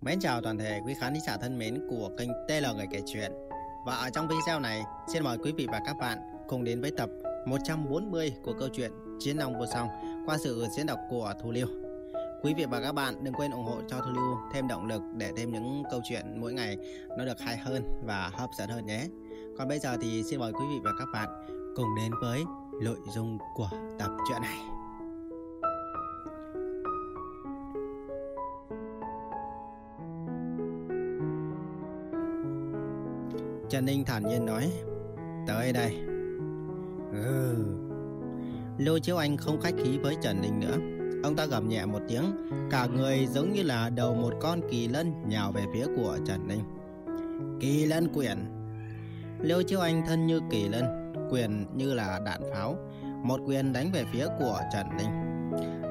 Mến chào toàn thể quý khán giả thân mến của kênh TL Người Kể Chuyện. Và ở trong video này, xin mời quý vị và các bạn cùng đến với tập 140 của câu chuyện Chiến Long Vô Song qua sự diễn đọc của Thu Liêu Quý vị và các bạn đừng quên ủng hộ cho Thu Liêu thêm động lực để thêm những câu chuyện mỗi ngày nó được hay hơn và hấp dẫn hơn nhé. Còn bây giờ thì xin mời quý vị và các bạn cùng đến với nội dung của tập truyện này. Trần Ninh thản nhiên nói, Tới đây. Ừ. Lưu Chiếu Anh không khách khí với Trần Ninh nữa. Ông ta gầm nhẹ một tiếng, Cả người giống như là đầu một con kỳ lân nhào về phía của Trần Ninh. Kỳ lân quyền lưu Chiếu Anh thân như kỳ lân Quyền như là đạn pháo, Một quyền đánh về phía của Trần Ninh.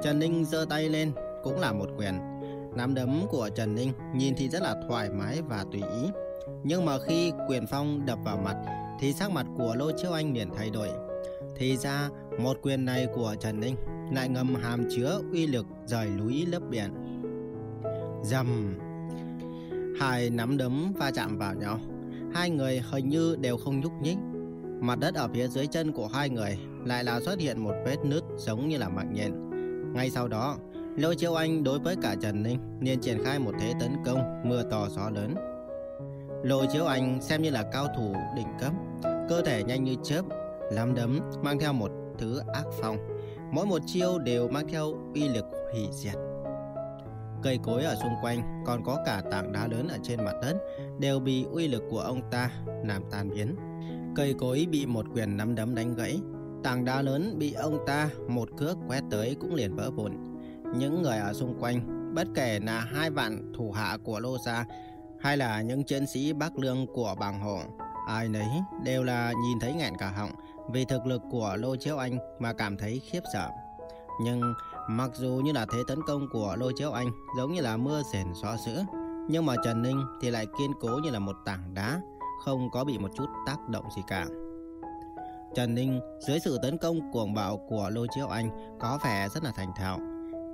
Trần Ninh giơ tay lên, Cũng là một quyền. Nắm đấm của Trần Ninh nhìn thì rất là thoải mái và tùy ý nhưng mà khi quyền phong đập vào mặt, thì sắc mặt của Lô Chiếu Anh liền thay đổi. Thì ra, một quyền này của Trần Ninh lại ngầm hàm chứa uy lực rời núi lấp biển. Dầm! Hai nắm đấm va chạm vào nhau. Hai người hình như đều không nhúc nhích. Mặt đất ở phía dưới chân của hai người Lại là xuất hiện một vết nứt giống như là mạng nhện. Ngay sau đó, Lô Chiếu Anh đối với cả Trần Ninh liền triển khai một thế tấn công, mưa to gió lớn. Lôi Chiếu Anh xem như là cao thủ đỉnh cấp, cơ thể nhanh như chớp, lắm đấm mang theo một thứ ác phong. Mỗi một chiêu đều mang theo uy lực hủy diệt. Cây cối ở xung quanh, còn có cả tảng đá lớn ở trên mặt đất đều bị uy lực của ông ta làm tan biến. Cây cối bị một quyền nắm đấm đánh gãy, tảng đá lớn bị ông ta một cước quét tới cũng liền vỡ vụn. Những người ở xung quanh, bất kể là hai vạn thủ hạ của Lô Gia hay là những chiến sĩ Bắc Lương của bàng hộ, ai nấy đều là nhìn thấy nghẹn cả họng vì thực lực của Lô Chiếu Anh mà cảm thấy khiếp sợ. Nhưng mặc dù như là thế tấn công của Lô Chiếu Anh giống như là mưa rền xóa sữa, nhưng mà Trần Ninh thì lại kiên cố như là một tảng đá, không có bị một chút tác động gì cả. Trần Ninh dưới sự tấn công cuồng bạo của Lô Chiếu Anh có vẻ rất là thành thạo.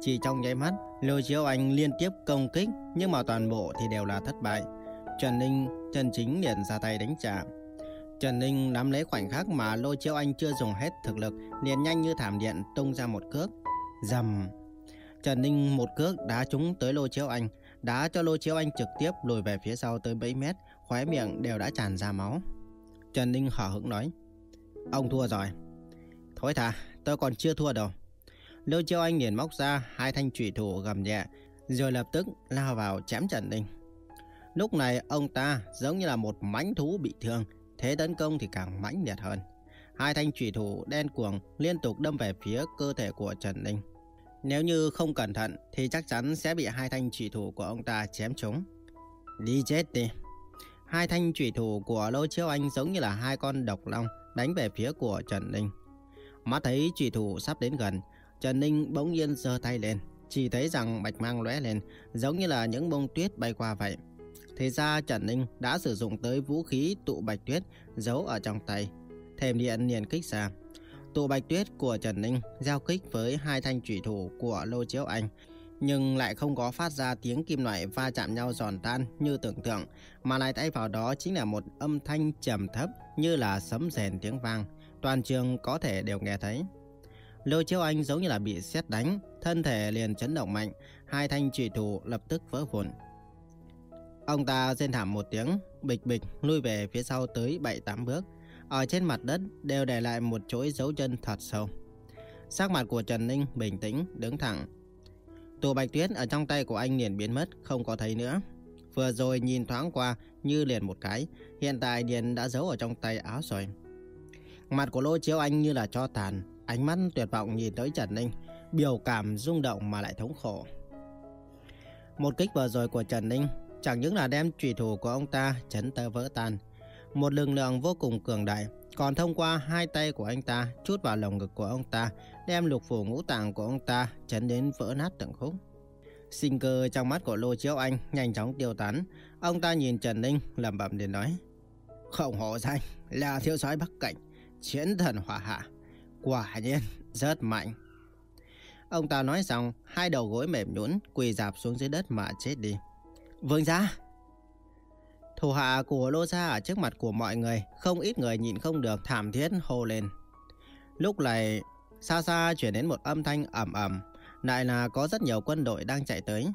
Chỉ trong nháy mắt, Lôi Chiếu Anh liên tiếp công kích nhưng mà toàn bộ thì đều là thất bại. Trần Ninh, Trần Chính liền ra tay đánh trả. Trần Ninh nắm lấy khoảnh khắc mà Lôi Chiếu Anh chưa dùng hết thực lực, liền nhanh như thảm điện tung ra một cước. Dầm. Trần Ninh một cước đá trúng tới Lôi Chiếu Anh, đá cho Lôi Chiếu Anh trực tiếp lùi về phía sau tới mấy mét, khóe miệng đều đã tràn ra máu. Trần Ninh hở hững nói: "Ông thua rồi." "Thôi thà, tôi còn chưa thua đâu." Lô Chiêu Anh liền móc ra hai thanh trụy thủ gầm nhẹ, rồi lập tức lao vào chém Trần Ninh. Lúc này ông ta giống như là một mãnh thú bị thương, thế tấn công thì càng mãnh liệt hơn. Hai thanh trụy thủ đen cuồng liên tục đâm về phía cơ thể của Trần Ninh. Nếu như không cẩn thận thì chắc chắn sẽ bị hai thanh trụy thủ của ông ta chém trúng. Đi chết đi. Hai thanh trụy thủ của Lô Chiêu Anh giống như là hai con độc long đánh về phía của Trần Ninh. Mắt thấy trụy thủ sắp đến gần, Trần Ninh bỗng nhiên giơ tay lên, chỉ thấy rằng bạch mang lóe lên, giống như là những bông tuyết bay qua vậy. Thì ra Trần Ninh đã sử dụng tới vũ khí tụ bạch tuyết giấu ở trong tay. Thềm điện liền kích ra. Tụ bạch tuyết của Trần Ninh giao kích với hai thanh thủy thủ của Lô Chiếu Anh, nhưng lại không có phát ra tiếng kim loại va chạm nhau giòn tan như tưởng tượng, mà lại thay vào đó chính là một âm thanh trầm thấp như là sấm rền tiếng vang, toàn trường có thể đều nghe thấy. Lôi Chiếu Anh giống như là bị sét đánh, thân thể liền chấn động mạnh, hai thanh trụy thủ lập tức vỡ vụn. Ông ta rên thảm một tiếng, bịch bịch lui về phía sau tới 7-8 bước. Ở trên mặt đất đều để lại một chuỗi dấu chân thật sâu. Sắc mặt của Trần Ninh bình tĩnh, đứng thẳng. Tù bạch tuyết ở trong tay của anh liền biến mất, không có thấy nữa. Vừa rồi nhìn thoáng qua như liền một cái, hiện tại liền đã giấu ở trong tay áo rồi. Mặt của Lô Chiếu Anh như là cho tàn, Ánh mắt tuyệt vọng nhìn tới Trần Ninh, biểu cảm rung động mà lại thống khổ. Một kích vừa rồi của Trần Ninh chẳng những là đem trùy thủ của ông ta chấn tơ vỡ tan. Một lực lượng vô cùng cường đại, còn thông qua hai tay của anh ta chút vào lồng ngực của ông ta, đem lục phủ ngũ tạng của ông ta chấn đến vỡ nát từng khúc. Sinh cơ trong mắt của Lô Chiếu Anh nhanh chóng tiêu tán, ông ta nhìn Trần Ninh lẩm bẩm để nói: "Khổng hộ danh là thiếu soái Bắc Cảnh, chiến thần hỏa hạ." Quả nhiên, rất mạnh. Ông ta nói xong, hai đầu gối mềm nhũn quỳ dạp xuống dưới đất mà chết đi. Vương gia! Thủ hạ của Lô Gia ở trước mặt của mọi người, không ít người nhịn không được thảm thiết hô lên. Lúc này, xa xa chuyển đến một âm thanh ầm ầm, lại là có rất nhiều quân đội đang chạy tới.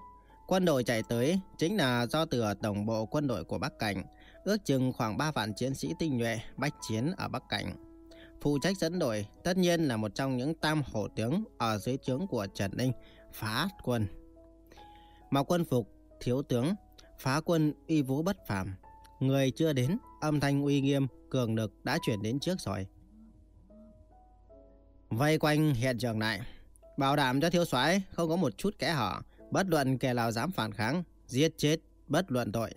Quân đội chạy tới chính là do từ tổng bộ quân đội của Bắc Cảnh, ước chừng khoảng 3 vạn chiến sĩ tinh nhuệ bách chiến ở Bắc Cảnh. Phụ trách dẫn đội tất nhiên là một trong những tam hổ tướng ở dưới trướng của Trần Ninh, phá quân. Mặc quân phục, thiếu tướng, phá quân uy vũ bất phàm. Người chưa đến, âm thanh uy nghiêm, cường lực đã chuyển đến trước rồi. Vây quanh hiện trường này, bảo đảm cho thiếu soái không có một chút kẽ hở, bất luận kẻ nào dám phản kháng, giết chết, bất luận tội.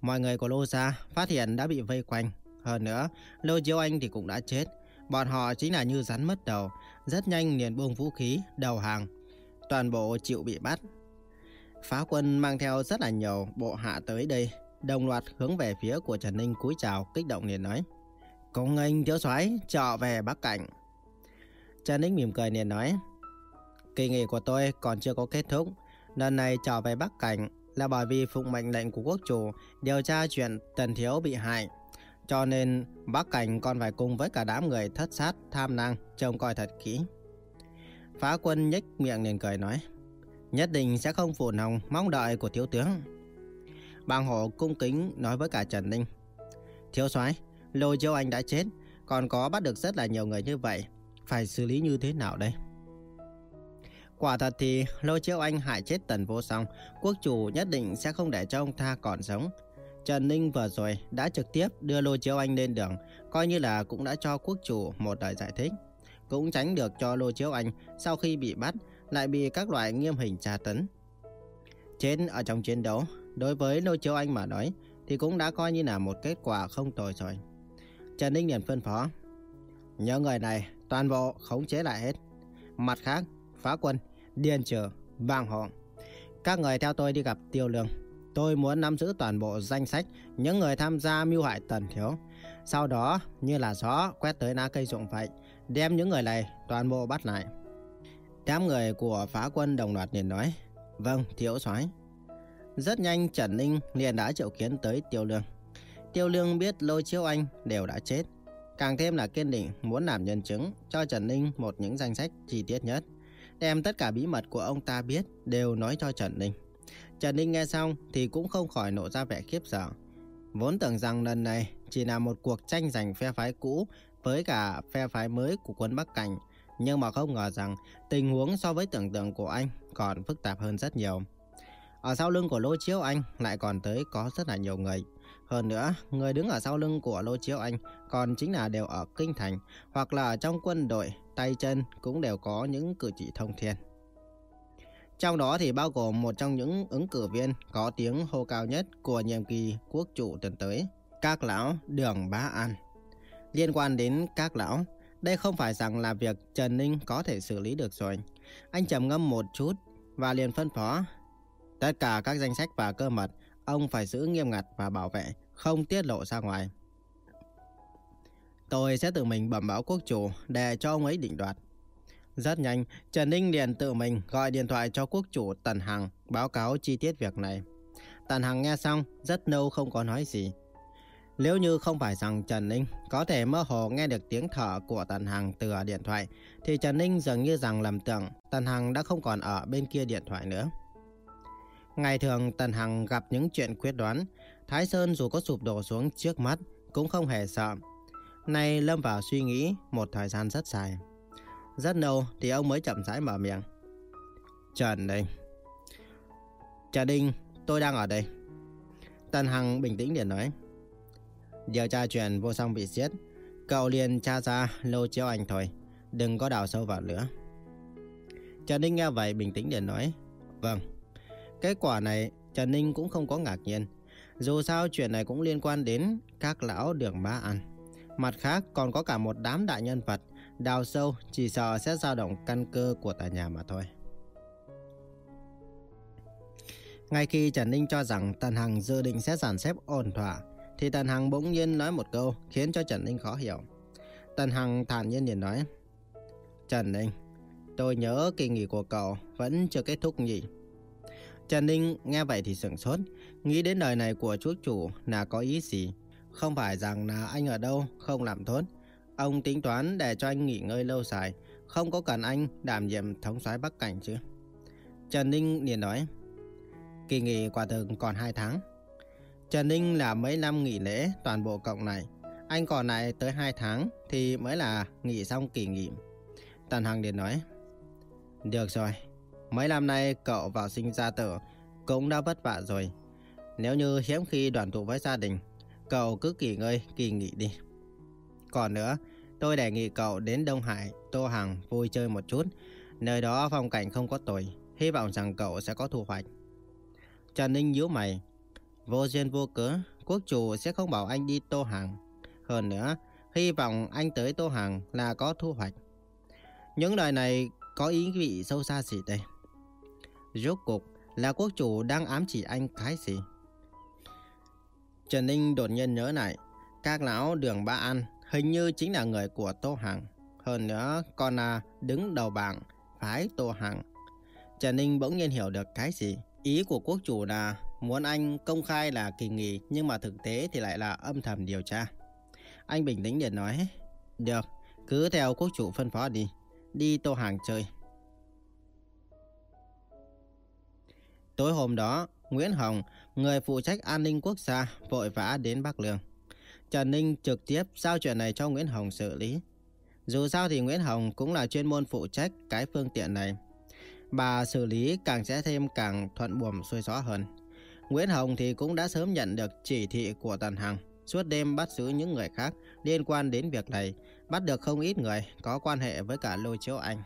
Mọi người của Lô Gia phát hiện đã bị vây quanh. Hơn nữa, Lô Diêu Anh thì cũng đã chết. Bọn họ chính là như rắn mất đầu, rất nhanh liền buông vũ khí, đầu hàng. Toàn bộ chịu bị bắt. Phá quân mang theo rất là nhiều bộ hạ tới đây, đồng loạt hướng về phía của Trần Ninh cúi chào, kích động liền nói. Công anh thiếu soái trở về Bắc Cảnh. Trần Ninh mỉm cười liền nói. Kỳ nghỉ của tôi còn chưa có kết thúc. Lần này trở về Bắc Cảnh là bởi vì phụng mệnh lệnh của quốc chủ điều tra chuyện Tần Thiếu bị hại. Cho nên Bắc Cảnh còn phải cùng với cả đám người thất sát, tham năng, trông coi thật kỹ. Phá quân nhếch miệng liền cười nói. Nhất định sẽ không phụ lòng mong đợi của thiếu tướng. Bang hộ cung kính nói với cả Trần Ninh. Thiếu soái Lôi Châu Anh đã chết, còn có bắt được rất là nhiều người như vậy. Phải xử lý như thế nào đây? Quả thật thì Lôi Chiêu Anh hại chết Tần Vô Song, quốc chủ nhất định sẽ không để cho ông ta còn sống. Trần Ninh vừa rồi đã trực tiếp đưa Lôi chiếu Anh lên đường, coi như là cũng đã cho quốc chủ một lời giải thích. Cũng tránh được cho Lôi chiếu Anh sau khi bị bắt lại bị các loại nghiêm hình tra tấn. Trên ở trong chiến đấu, đối với Lôi chiếu Anh mà nói thì cũng đã coi như là một kết quả không tồi rồi. Trần Ninh liền phân phó. Nhớ người này toàn bộ khống chế lại hết. Mặt khác, phá quân, điên trở, vàng họ, Các người theo tôi đi gặp tiêu lương. Tôi muốn nắm giữ toàn bộ danh sách những người tham gia mưu hại tần thiếu. Sau đó, như là gió quét tới lá cây rụng vậy, đem những người này toàn bộ bắt lại. Đám người của phá quân đồng loạt liền nói, vâng, thiếu soái. Rất nhanh Trần Ninh liền đã triệu kiến tới tiêu lương. Tiêu Lương biết Lôi Chiếu Anh đều đã chết. Càng thêm là kiên định muốn làm nhân chứng cho Trần Ninh một những danh sách chi tiết nhất. Đem tất cả bí mật của ông ta biết đều nói cho Trần Ninh. Trần Ninh nghe xong thì cũng không khỏi nộ ra vẻ khiếp sợ. Vốn tưởng rằng lần này chỉ là một cuộc tranh giành phe phái cũ với cả phe phái mới của quân Bắc Cảnh. Nhưng mà không ngờ rằng tình huống so với tưởng tượng của anh còn phức tạp hơn rất nhiều. Ở sau lưng của Lô Chiếu Anh lại còn tới có rất là nhiều người. Hơn nữa, người đứng ở sau lưng của Lô Chiếu Anh còn chính là đều ở kinh thành hoặc là ở trong quân đội, tay chân cũng đều có những cử chỉ thông thiên. Trong đó thì bao gồm một trong những ứng cử viên có tiếng hô cao nhất của nhiệm kỳ quốc chủ tuần tới, các lão Đường Bá An. Liên quan đến các lão, đây không phải rằng là việc Trần Ninh có thể xử lý được rồi. Anh trầm ngâm một chút và liền phân phó. Tất cả các danh sách và cơ mật ông phải giữ nghiêm ngặt và bảo vệ, không tiết lộ ra ngoài. Tôi sẽ tự mình bẩm báo quốc chủ để cho ông ấy định đoạt. Rất nhanh, Trần Ninh liền tự mình gọi điện thoại cho quốc chủ Tần Hằng báo cáo chi tiết việc này. Tần Hằng nghe xong, rất lâu không có nói gì. Nếu như không phải rằng Trần Ninh có thể mơ hồ nghe được tiếng thở của Tần Hằng từ điện thoại, thì Trần Ninh dường như rằng lầm tưởng Tần Hằng đã không còn ở bên kia điện thoại nữa. Ngày thường Tần Hằng gặp những chuyện quyết đoán, Thái Sơn dù có sụp đổ xuống trước mắt cũng không hề sợ. Nay lâm vào suy nghĩ một thời gian rất dài. Rất lâu thì ông mới chậm rãi mở miệng. Trần đây. Trần Đình, tôi đang ở đây. Tần Hằng bình tĩnh liền nói. Điều tra chuyện vô song bị giết. Cậu liền tra ra lô chiếu anh thôi. Đừng có đào sâu vào nữa. Trần Ninh nghe vậy bình tĩnh liền nói. Vâng. Kết quả này Trần Ninh cũng không có ngạc nhiên. Dù sao chuyện này cũng liên quan đến các lão đường ba ăn. Mặt khác còn có cả một đám đại nhân vật đào sâu chỉ sợ sẽ dao động căn cơ của tòa nhà mà thôi. Ngay khi Trần Ninh cho rằng Tần Hằng dự định sẽ giản xếp ổn thỏa, thì Tần Hằng bỗng nhiên nói một câu khiến cho Trần Ninh khó hiểu. Tần Hằng thản nhiên liền nói, Trần Ninh, tôi nhớ kỳ nghỉ của cậu vẫn chưa kết thúc nhỉ? Trần Ninh nghe vậy thì sửng sốt, nghĩ đến lời này của chú chủ là có ý gì. Không phải rằng là anh ở đâu không làm tốt. Ông tính toán để cho anh nghỉ ngơi lâu dài, không có cần anh đảm nhiệm thống soái Bắc Cảnh chứ. Trần Ninh liền nói, kỳ nghỉ quả thực còn 2 tháng. Trần Ninh là mấy năm nghỉ lễ toàn bộ cộng này, anh còn lại tới 2 tháng thì mới là nghỉ xong kỳ nghỉ. Tần Hằng liền nói, được rồi, mấy năm nay cậu vào sinh ra tử cũng đã vất vả rồi. Nếu như hiếm khi đoàn tụ với gia đình, cậu cứ nghỉ ngơi kỳ nghỉ đi. Còn nữa, tôi đề nghị cậu đến Đông Hải, Tô Hằng vui chơi một chút. Nơi đó phong cảnh không có tồi, hy vọng rằng cậu sẽ có thu hoạch. Trần Ninh nhíu mày. Vô duyên vô cớ, quốc chủ sẽ không bảo anh đi Tô Hằng. Hơn nữa, hy vọng anh tới Tô Hằng là có thu hoạch. Những lời này có ý vị sâu xa gì đây? Rốt cục là quốc chủ đang ám chỉ anh cái gì? Trần Ninh đột nhiên nhớ lại, các lão đường Ba ăn hình như chính là người của Tô Hằng. Hơn nữa còn là đứng đầu bảng phái Tô Hằng. Trần Ninh bỗng nhiên hiểu được cái gì. Ý của quốc chủ là muốn anh công khai là kỳ nghỉ nhưng mà thực tế thì lại là âm thầm điều tra. Anh bình tĩnh để nói, được, cứ theo quốc chủ phân phó đi, đi Tô hằng chơi. Tối hôm đó, Nguyễn Hồng, người phụ trách an ninh quốc gia, vội vã đến Bắc Lương. Trần Ninh trực tiếp giao chuyện này cho Nguyễn Hồng xử lý. Dù sao thì Nguyễn Hồng cũng là chuyên môn phụ trách cái phương tiện này. Bà xử lý càng sẽ thêm càng thuận buồm xuôi gió hơn. Nguyễn Hồng thì cũng đã sớm nhận được chỉ thị của Tần Hằng, suốt đêm bắt giữ những người khác liên quan đến việc này, bắt được không ít người có quan hệ với cả Lôi Chiếu Anh.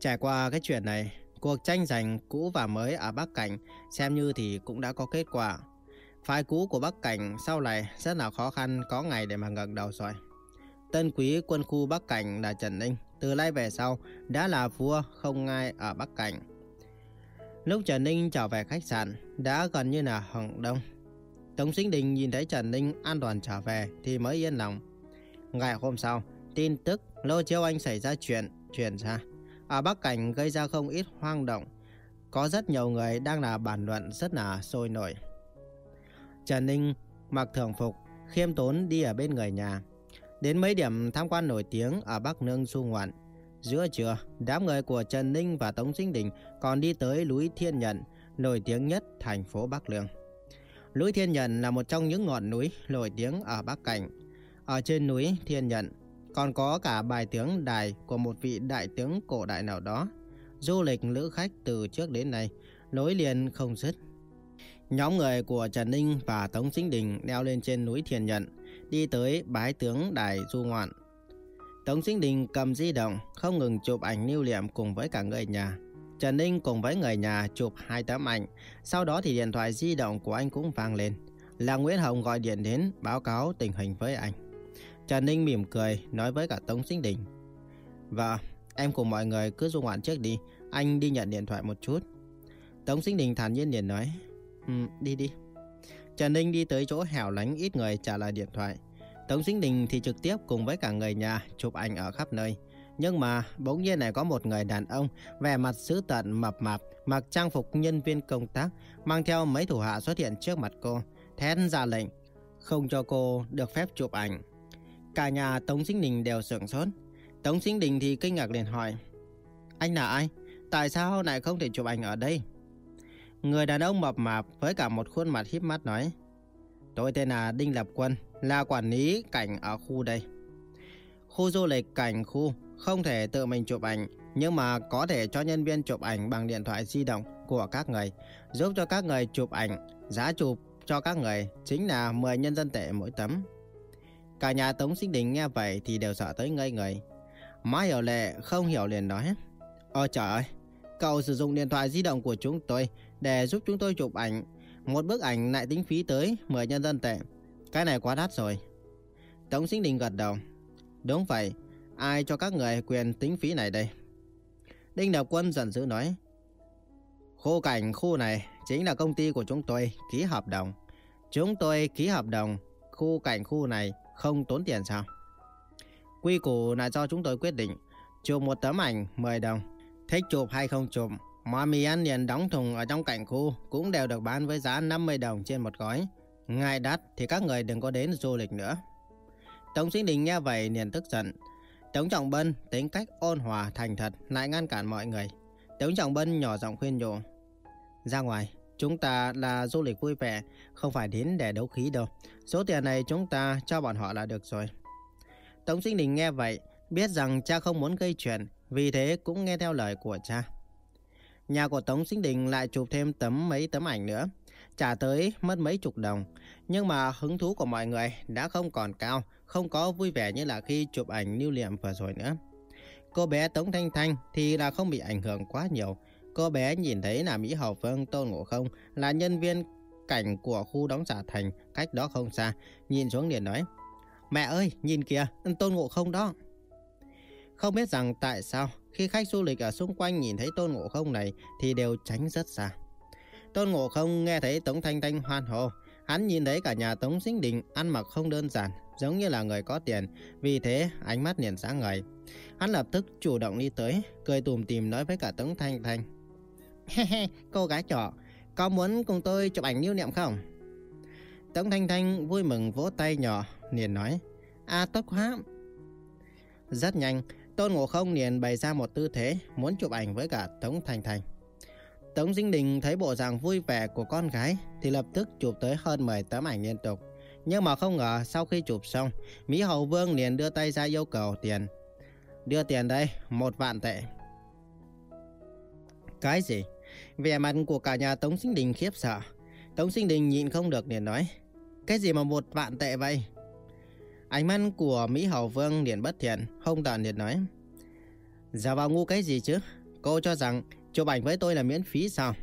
Trải qua cái chuyện này, cuộc tranh giành cũ và mới ở Bắc Cảnh xem như thì cũng đã có kết quả. Phái cũ của Bắc Cảnh sau này rất là khó khăn có ngày để mà ngẩng đầu rồi. Tân quý quân khu Bắc Cảnh là Trần Ninh, từ nay về sau đã là vua không ngai ở Bắc Cảnh. Lúc Trần Ninh trở về khách sạn, đã gần như là hừng đông. Tống Sinh Đình nhìn thấy Trần Ninh an toàn trở về thì mới yên lòng. Ngày hôm sau, tin tức Lô Chiêu Anh xảy ra chuyện, truyền ra. Ở Bắc Cảnh gây ra không ít hoang động. Có rất nhiều người đang là bàn luận rất là sôi nổi. Trần Ninh mặc thường phục, khiêm tốn đi ở bên người nhà. Đến mấy điểm tham quan nổi tiếng ở Bắc Nương du ngoạn. Giữa trưa, đám người của Trần Ninh và Tống Sinh Đình còn đi tới núi Thiên Nhận, nổi tiếng nhất thành phố Bắc Lương. Núi Thiên Nhận là một trong những ngọn núi nổi tiếng ở Bắc Cảnh. Ở trên núi Thiên Nhận còn có cả bài tướng đài của một vị đại tướng cổ đại nào đó. Du lịch lữ khách từ trước đến nay, nối liền không dứt. Nhóm người của Trần Ninh và Tống Sinh Đình leo lên trên núi Thiền Nhận, đi tới bái tướng đài du ngoạn. Tống Sinh Đình cầm di động, không ngừng chụp ảnh lưu niệm cùng với cả người nhà. Trần Ninh cùng với người nhà chụp hai tấm ảnh, sau đó thì điện thoại di động của anh cũng vang lên. Là Nguyễn Hồng gọi điện đến báo cáo tình hình với anh. Trần Ninh mỉm cười nói với cả Tống Sinh Đình. Vợ, em cùng mọi người cứ du ngoạn trước đi, anh đi nhận điện thoại một chút. Tống Sinh Đình thản nhiên liền nói, Ừ, đi đi. Trần Ninh đi tới chỗ hẻo lánh ít người trả lời điện thoại. Tống Sinh Đình thì trực tiếp cùng với cả người nhà chụp ảnh ở khắp nơi. Nhưng mà bỗng nhiên này có một người đàn ông vẻ mặt dữ tợn mập mạp, mặc trang phục nhân viên công tác, mang theo mấy thủ hạ xuất hiện trước mặt cô, thét ra lệnh, không cho cô được phép chụp ảnh. Cả nhà Tống Sinh Đình đều sửng sốt. Tống Sinh Đình thì kinh ngạc liền hỏi, anh là ai? Tại sao lại không thể chụp ảnh ở đây? Người đàn ông mập mạp với cả một khuôn mặt híp mắt nói, tôi tên là Đinh Lập Quân, là quản lý cảnh ở khu đây. Khu du lịch cảnh khu không thể tự mình chụp ảnh, nhưng mà có thể cho nhân viên chụp ảnh bằng điện thoại di động của các người, giúp cho các người chụp ảnh. Giá chụp cho các người chính là 10 nhân dân tệ mỗi tấm. Cả nhà Tống Sinh Đình nghe vậy thì đều sợ tới ngây người. Má hiểu lệ không hiểu liền nói. Ôi trời ơi, cậu sử dụng điện thoại di động của chúng tôi để giúp chúng tôi chụp ảnh. Một bức ảnh lại tính phí tới 10 nhân dân tệ. Cái này quá đắt rồi. Tống Sinh Đình gật đầu. Đúng vậy, ai cho các người quyền tính phí này đây? Đinh Đạo Quân giận dữ nói. Khu cảnh khu này chính là công ty của chúng tôi ký hợp đồng. Chúng tôi ký hợp đồng khu cảnh khu này không tốn tiền sao? Quy củ là do chúng tôi quyết định. Chụp một tấm ảnh 10 đồng. Thích chụp hay không chụp Mọi mì ăn liền đóng thùng ở trong cảnh khu cũng đều được bán với giá 50 đồng trên một gói. Ngài đắt thì các người đừng có đến du lịch nữa. Tống Sinh Đình nghe vậy liền tức giận. Tống Trọng Bân tính cách ôn hòa thành thật lại ngăn cản mọi người. Tống Trọng Bân nhỏ giọng khuyên nhủ. Ra ngoài, chúng ta là du lịch vui vẻ, không phải đến để đấu khí đâu. Số tiền này chúng ta cho bọn họ là được rồi. Tống Sinh Đình nghe vậy, biết rằng cha không muốn gây chuyện, vì thế cũng nghe theo lời của cha. Nhà của Tống Sinh Đình lại chụp thêm tấm mấy tấm ảnh nữa, trả tới mất mấy chục đồng. Nhưng mà hứng thú của mọi người đã không còn cao, không có vui vẻ như là khi chụp ảnh lưu niệm vừa rồi nữa. Cô bé Tống Thanh Thanh thì là không bị ảnh hưởng quá nhiều. Cô bé nhìn thấy là Mỹ Hậu Phương Tôn Ngộ Không là nhân viên cảnh của khu đóng giả thành cách đó không xa. Nhìn xuống liền nói, Mẹ ơi, nhìn kìa, Tôn Ngộ Không đó. Không biết rằng tại sao khi khách du lịch ở xung quanh nhìn thấy Tôn Ngộ Không này thì đều tránh rất xa. Tôn Ngộ Không nghe thấy Tống Thanh Thanh hoan hô. Hắn nhìn thấy cả nhà Tống Sinh Đình ăn mặc không đơn giản, giống như là người có tiền. Vì thế, ánh mắt liền sáng ngời. Hắn lập tức chủ động đi tới, cười tùm tìm nói với cả Tống Thanh Thanh. He cô gái trọ, có muốn cùng tôi chụp ảnh lưu niệm không? Tống Thanh Thanh vui mừng vỗ tay nhỏ, liền nói. À tốt quá. Rất nhanh, Tôn Ngộ Không liền bày ra một tư thế muốn chụp ảnh với cả Tống Thanh Thanh. Tống Dinh Đình thấy bộ dạng vui vẻ của con gái thì lập tức chụp tới hơn 10 tấm ảnh liên tục. Nhưng mà không ngờ sau khi chụp xong, Mỹ Hậu Vương liền đưa tay ra yêu cầu tiền. Đưa tiền đây, một vạn tệ. Cái gì? Vẻ mặt của cả nhà Tống Sinh Đình khiếp sợ. Tống Sinh Đình nhịn không được liền nói. Cái gì mà một vạn tệ vậy? Ánh mắt của Mỹ Hậu Vương liền bất thiện, hung tàn liền nói. Giả vào ngu cái gì chứ? Cô cho rằng chụp ảnh với tôi là miễn phí sao?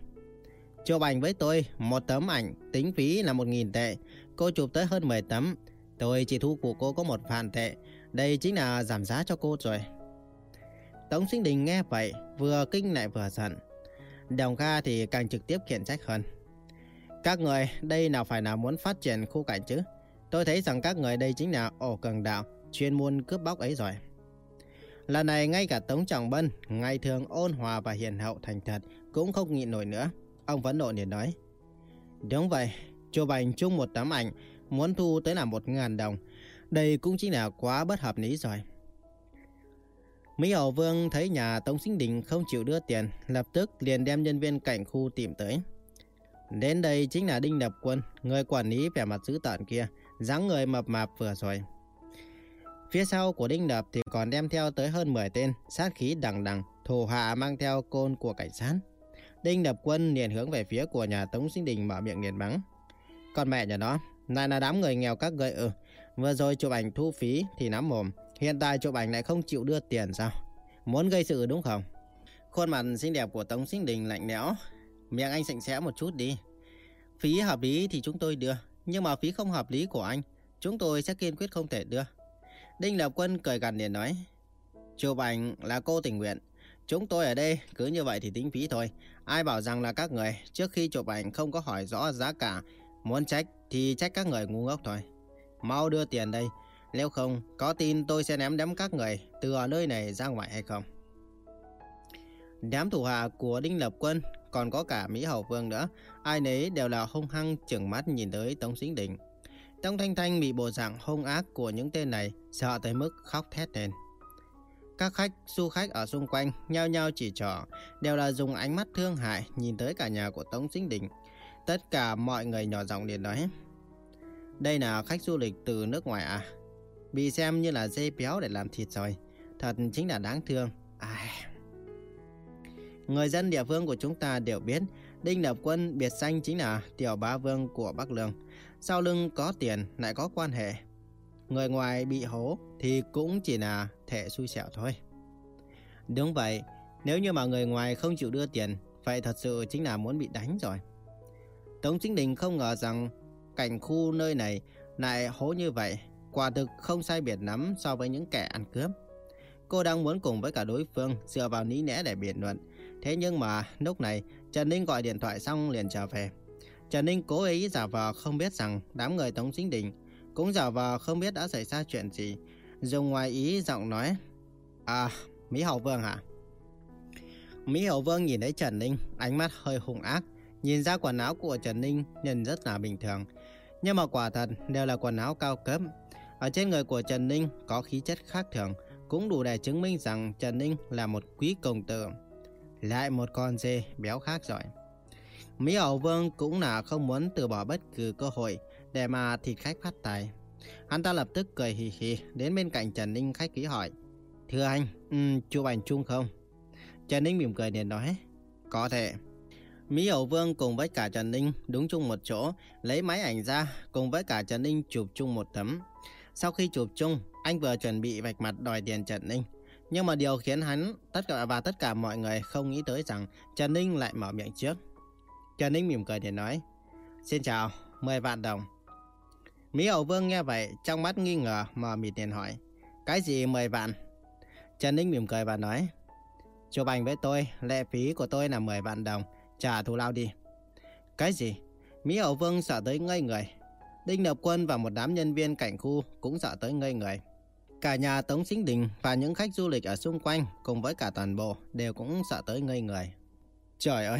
Chụp ảnh với tôi, một tấm ảnh, tính phí là 1.000 tệ. Cô chụp tới hơn 10 tấm. Tôi chỉ thu của cô có một vạn tệ. Đây chính là giảm giá cho cô rồi. Tống Sinh Đình nghe vậy, vừa kinh lại vừa giận. Đồng Kha thì càng trực tiếp khiển trách hơn. Các người, đây nào phải là muốn phát triển khu cảnh chứ? Tôi thấy rằng các người đây chính là ổ cường đạo, chuyên môn cướp bóc ấy rồi. Lần này ngay cả Tống Trọng Bân, ngày thường ôn hòa và hiền hậu thành thật, cũng không nhịn nổi nữa. Ông vẫn nộ liền nói. Đúng vậy, chụp ảnh chung một tấm ảnh, muốn thu tới là một ngàn đồng. Đây cũng chính là quá bất hợp lý rồi. Mỹ Hậu Vương thấy nhà Tống Sinh Đình không chịu đưa tiền, lập tức liền đem nhân viên cảnh khu tìm tới. Đến đây chính là Đinh Đập Quân, người quản lý vẻ mặt dữ tợn kia, dáng người mập mạp vừa rồi. Phía sau của Đinh Đập thì còn đem theo tới hơn 10 tên, sát khí đằng đằng, thủ hạ mang theo côn của cảnh sát. Đinh Đập Quân liền hướng về phía của nhà Tống Sinh Đình mở miệng liền mắng. còn mẹ nhà nó, này là đám người nghèo các gợi ư. Ừ, vừa rồi chụp ảnh thu phí thì nắm mồm, hiện tại chụp ảnh lại không chịu đưa tiền sao? Muốn gây sự đúng không? Khuôn mặt xinh đẹp của Tống Sinh Đình lạnh lẽo, miệng anh sạch sẽ một chút đi. Phí hợp lý thì chúng tôi đưa, nhưng mà phí không hợp lý của anh, chúng tôi sẽ kiên quyết không thể đưa. Đinh Lập Quân cười gằn liền nói, chụp ảnh là cô tình nguyện, chúng tôi ở đây cứ như vậy thì tính phí thôi. Ai bảo rằng là các người trước khi chụp ảnh không có hỏi rõ giá cả, muốn trách thì trách các người ngu ngốc thôi. Mau đưa tiền đây, nếu không có tin tôi sẽ ném đấm các người từ ở nơi này ra ngoài hay không. Đám thủ hạ của Đinh Lập Quân còn có cả Mỹ Hậu Vương nữa, ai nấy đều là hung hăng chừng mắt nhìn tới Tống Sinh Đình. Tống Thanh Thanh bị bộ dạng hung ác của những tên này sợ tới mức khóc thét lên. Các khách, du khách ở xung quanh nhao nhao chỉ trỏ, đều là dùng ánh mắt thương hại nhìn tới cả nhà của Tống Sinh Đình. Tất cả mọi người nhỏ giọng liền nói, đây là khách du lịch từ nước ngoài à? Bị xem như là dê béo để làm thịt rồi, thật chính là đáng thương. Ai... Người dân địa phương của chúng ta đều biết Đinh Lập Quân biệt danh chính là tiểu bá vương của Bắc Lương. Sau lưng có tiền lại có quan hệ. Người ngoài bị hố thì cũng chỉ là thể xui xẻo thôi. Đúng vậy, nếu như mà người ngoài không chịu đưa tiền, vậy thật sự chính là muốn bị đánh rồi. Tống Chính Đình không ngờ rằng cảnh khu nơi này lại hố như vậy, quả thực không sai biệt lắm so với những kẻ ăn cướp. Cô đang muốn cùng với cả đối phương dựa vào lý lẽ để biện luận, Thế nhưng mà lúc này Trần Ninh gọi điện thoại xong liền trở về. Trần Ninh cố ý giả vờ không biết rằng đám người Tống Chính Đình cũng giả vờ không biết đã xảy ra chuyện gì. Dùng ngoài ý giọng nói À, Mỹ Hậu Vương hả? Mỹ Hậu Vương nhìn thấy Trần Ninh, ánh mắt hơi hung ác. Nhìn ra quần áo của Trần Ninh nhìn rất là bình thường. Nhưng mà quả thật đều là quần áo cao cấp. Ở trên người của Trần Ninh có khí chất khác thường, cũng đủ để chứng minh rằng Trần Ninh là một quý công tử. Lại một con dê béo khác rồi. Mỹ Hậu Vương cũng là không muốn từ bỏ bất cứ cơ hội để mà thịt khách phát tài. Hắn ta lập tức cười hì hì đến bên cạnh Trần Ninh khách ký hỏi. Thưa anh, um, chụp ảnh chung không? Trần Ninh mỉm cười liền nói. Có thể. Mỹ Hậu Vương cùng với cả Trần Ninh đúng chung một chỗ, lấy máy ảnh ra cùng với cả Trần Ninh chụp chung một tấm. Sau khi chụp chung, anh vừa chuẩn bị vạch mặt đòi tiền Trần Ninh. Nhưng mà điều khiến hắn tất cả và tất cả mọi người không nghĩ tới rằng Trần Ninh lại mở miệng trước. Trần Ninh mỉm cười để nói, Xin chào, 10 vạn đồng. Mỹ Hậu Vương nghe vậy, trong mắt nghi ngờ mà mịt liền hỏi, Cái gì 10 vạn? Trần Ninh mỉm cười và nói, Chụp ảnh với tôi, lệ phí của tôi là 10 vạn đồng, trả thù lao đi. Cái gì? Mỹ Hậu Vương sợ tới ngây người. Đinh Lập Quân và một đám nhân viên cảnh khu cũng sợ tới ngây người. Cả nhà Tống Sinh Đình và những khách du lịch ở xung quanh cùng với cả toàn bộ đều cũng sợ tới ngây người. Trời ơi,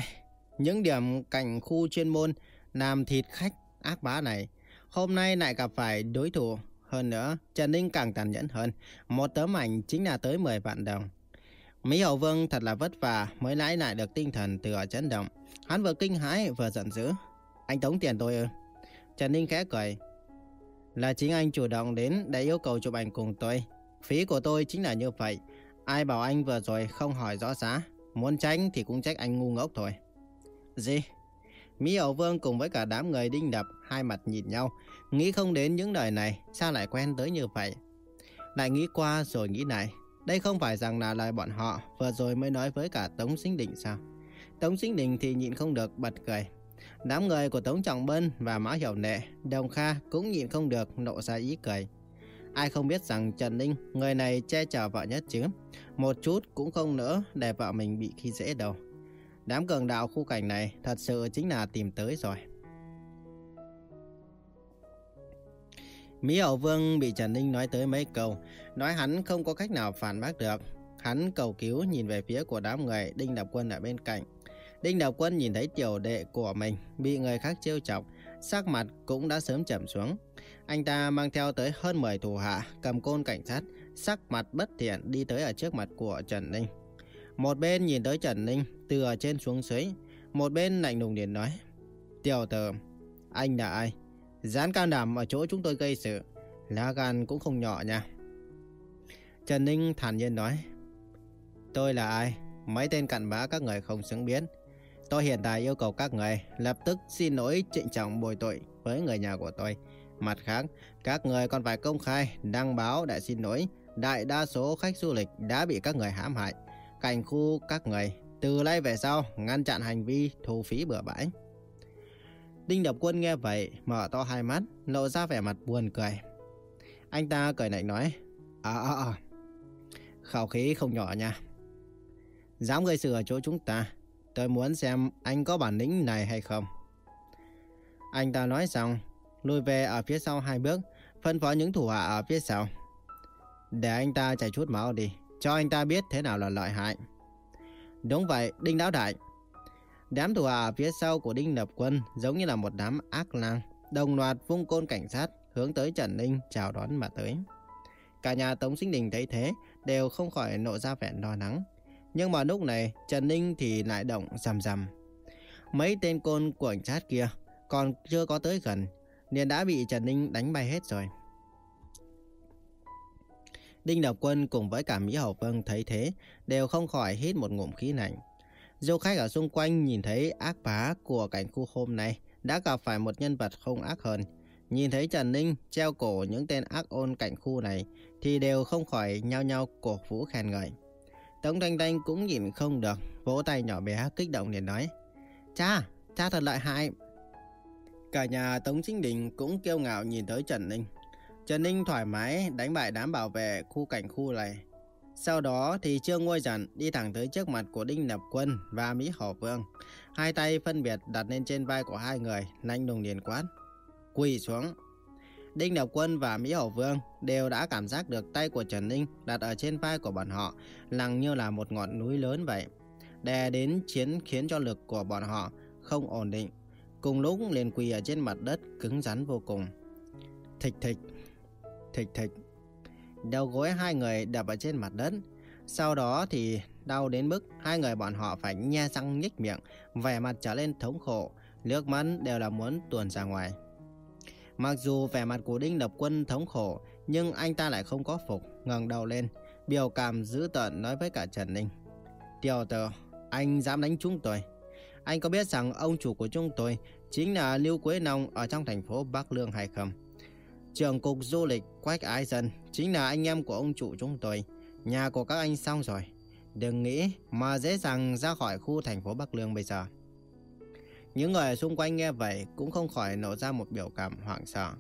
những điểm cảnh khu chuyên môn làm thịt khách ác bá này hôm nay lại gặp phải đối thủ. Hơn nữa, Trần Ninh càng tàn nhẫn hơn. Một tấm ảnh chính là tới 10 vạn đồng. Mỹ Hậu Vương thật là vất vả mới lãi lại được tinh thần từ ở chấn động. Hắn vừa kinh hãi vừa giận dữ. Anh tống tiền tôi ư? Trần Ninh khẽ cười. Là chính anh chủ động đến để yêu cầu chụp ảnh cùng tôi. Phí của tôi chính là như vậy. Ai bảo anh vừa rồi không hỏi rõ giá. Muốn tránh thì cũng trách anh ngu ngốc thôi. Gì? Mỹ Hậu Vương cùng với cả đám người đinh đập hai mặt nhìn nhau. Nghĩ không đến những đời này sao lại quen tới như vậy. Lại nghĩ qua rồi nghĩ này, Đây không phải rằng là lời bọn họ vừa rồi mới nói với cả Tống Sinh Định sao? Tống Sinh Đình thì nhịn không được bật cười. Đám người của Tống Trọng Bân và Mã Hiểu Nệ, Đồng Kha cũng nhịn không được nộ ra ý cười. Ai không biết rằng Trần Ninh, người này che chở vợ nhất chứ. Một chút cũng không nữa để vợ mình bị khi dễ đâu. Đám cường đạo khu cảnh này thật sự chính là tìm tới rồi. Mỹ Hậu Vương bị Trần Ninh nói tới mấy câu, nói hắn không có cách nào phản bác được. Hắn cầu cứu nhìn về phía của đám người Đinh Đạp Quân ở bên cạnh. Đinh Đạo Quân nhìn thấy tiểu đệ của mình bị người khác trêu chọc, sắc mặt cũng đã sớm trầm xuống. Anh ta mang theo tới hơn 10 thủ hạ, cầm côn cảnh sát, sắc mặt bất thiện đi tới ở trước mặt của Trần Ninh. Một bên nhìn tới Trần Ninh từ ở trên xuống dưới, một bên lạnh lùng liền nói. Tiểu tử, anh là ai? Dán can đảm ở chỗ chúng tôi gây sự, lá gan cũng không nhỏ nha. Trần Ninh thản nhiên nói. Tôi là ai? Mấy tên cặn bã các người không xứng biến. Tôi hiện tại yêu cầu các người lập tức xin lỗi trịnh trọng bồi tội với người nhà của tôi. Mặt khác, các người còn phải công khai, đăng báo để xin lỗi. Đại đa số khách du lịch đã bị các người hãm hại. Cảnh khu các người, từ nay về sau, ngăn chặn hành vi thu phí bừa bãi. Đinh Độc Quân nghe vậy, mở to hai mắt, lộ ra vẻ mặt buồn cười. Anh ta cười lạnh nói, À à à, khảo khí không nhỏ nha. Dám gây sự ở chỗ chúng ta, tôi muốn xem anh có bản lĩnh này hay không. Anh ta nói xong, lùi về ở phía sau hai bước, phân phó những thủ hạ ở phía sau. Để anh ta chảy chút máu đi, cho anh ta biết thế nào là lợi hại. Đúng vậy, Đinh Đáo Đại, Đám thủ hạ ở phía sau của Đinh Lập Quân giống như là một đám ác lang, đồng loạt vung côn cảnh sát hướng tới Trần Ninh chào đón mà tới. Cả nhà Tống Sinh Đình thấy thế đều không khỏi nộ ra vẻ lo lắng. Nhưng mà lúc này Trần Ninh thì lại động rầm rầm. Mấy tên côn của cảnh sát kia còn chưa có tới gần, liền đã bị Trần Ninh đánh bay hết rồi. Đinh Độc Quân cùng với cả Mỹ Hậu Vân thấy thế đều không khỏi hít một ngụm khí lạnh. Du khách ở xung quanh nhìn thấy ác bá của cảnh khu hôm nay đã gặp phải một nhân vật không ác hơn. Nhìn thấy Trần Ninh treo cổ những tên ác ôn cảnh khu này thì đều không khỏi nhao nhao cổ vũ khen ngợi. Tống Thanh Thanh cũng nhìn không được, vỗ tay nhỏ bé kích động liền nói. Cha, cha thật lợi hại. Cả nhà Tống Chính Đình cũng kêu ngạo nhìn tới Trần Ninh. Trần Ninh thoải mái đánh bại đám bảo vệ khu cảnh khu này. Sau đó thì Trương Ngôi Dần đi thẳng tới trước mặt của Đinh Lập Quân và Mỹ Hổ Vương. Hai tay phân biệt đặt lên trên vai của hai người, lạnh lùng liền quát. Quỳ xuống. Đinh Đạo Quân và Mỹ Hổ Vương đều đã cảm giác được tay của Trần Ninh đặt ở trên vai của bọn họ, lặng như là một ngọn núi lớn vậy. đè đến chiến khiến cho lực của bọn họ không ổn định. Cùng lúc liền quỳ ở trên mặt đất cứng rắn vô cùng. Thịch thịch, thịch thịch. Đầu gối hai người đập ở trên mặt đất. Sau đó thì đau đến mức hai người bọn họ phải nhe răng nhếch miệng, vẻ mặt trở lên thống khổ, nước mắt đều là muốn tuồn ra ngoài. Mặc dù vẻ mặt của Đinh Lập Quân thống khổ, nhưng anh ta lại không có phục, ngẩng đầu lên, biểu cảm dữ tợn nói với cả Trần Ninh. Tiểu tử, anh dám đánh chúng tôi. Anh có biết rằng ông chủ của chúng tôi chính là Lưu Quế Nông ở trong thành phố Bắc Lương hay không? Trưởng cục du lịch Quách Ái Dân chính là anh em của ông chủ chúng tôi. Nhà của các anh xong rồi. Đừng nghĩ mà dễ dàng ra khỏi khu thành phố Bắc Lương bây giờ. Những người xung quanh nghe vậy cũng không khỏi nổ ra một biểu cảm hoảng sợ.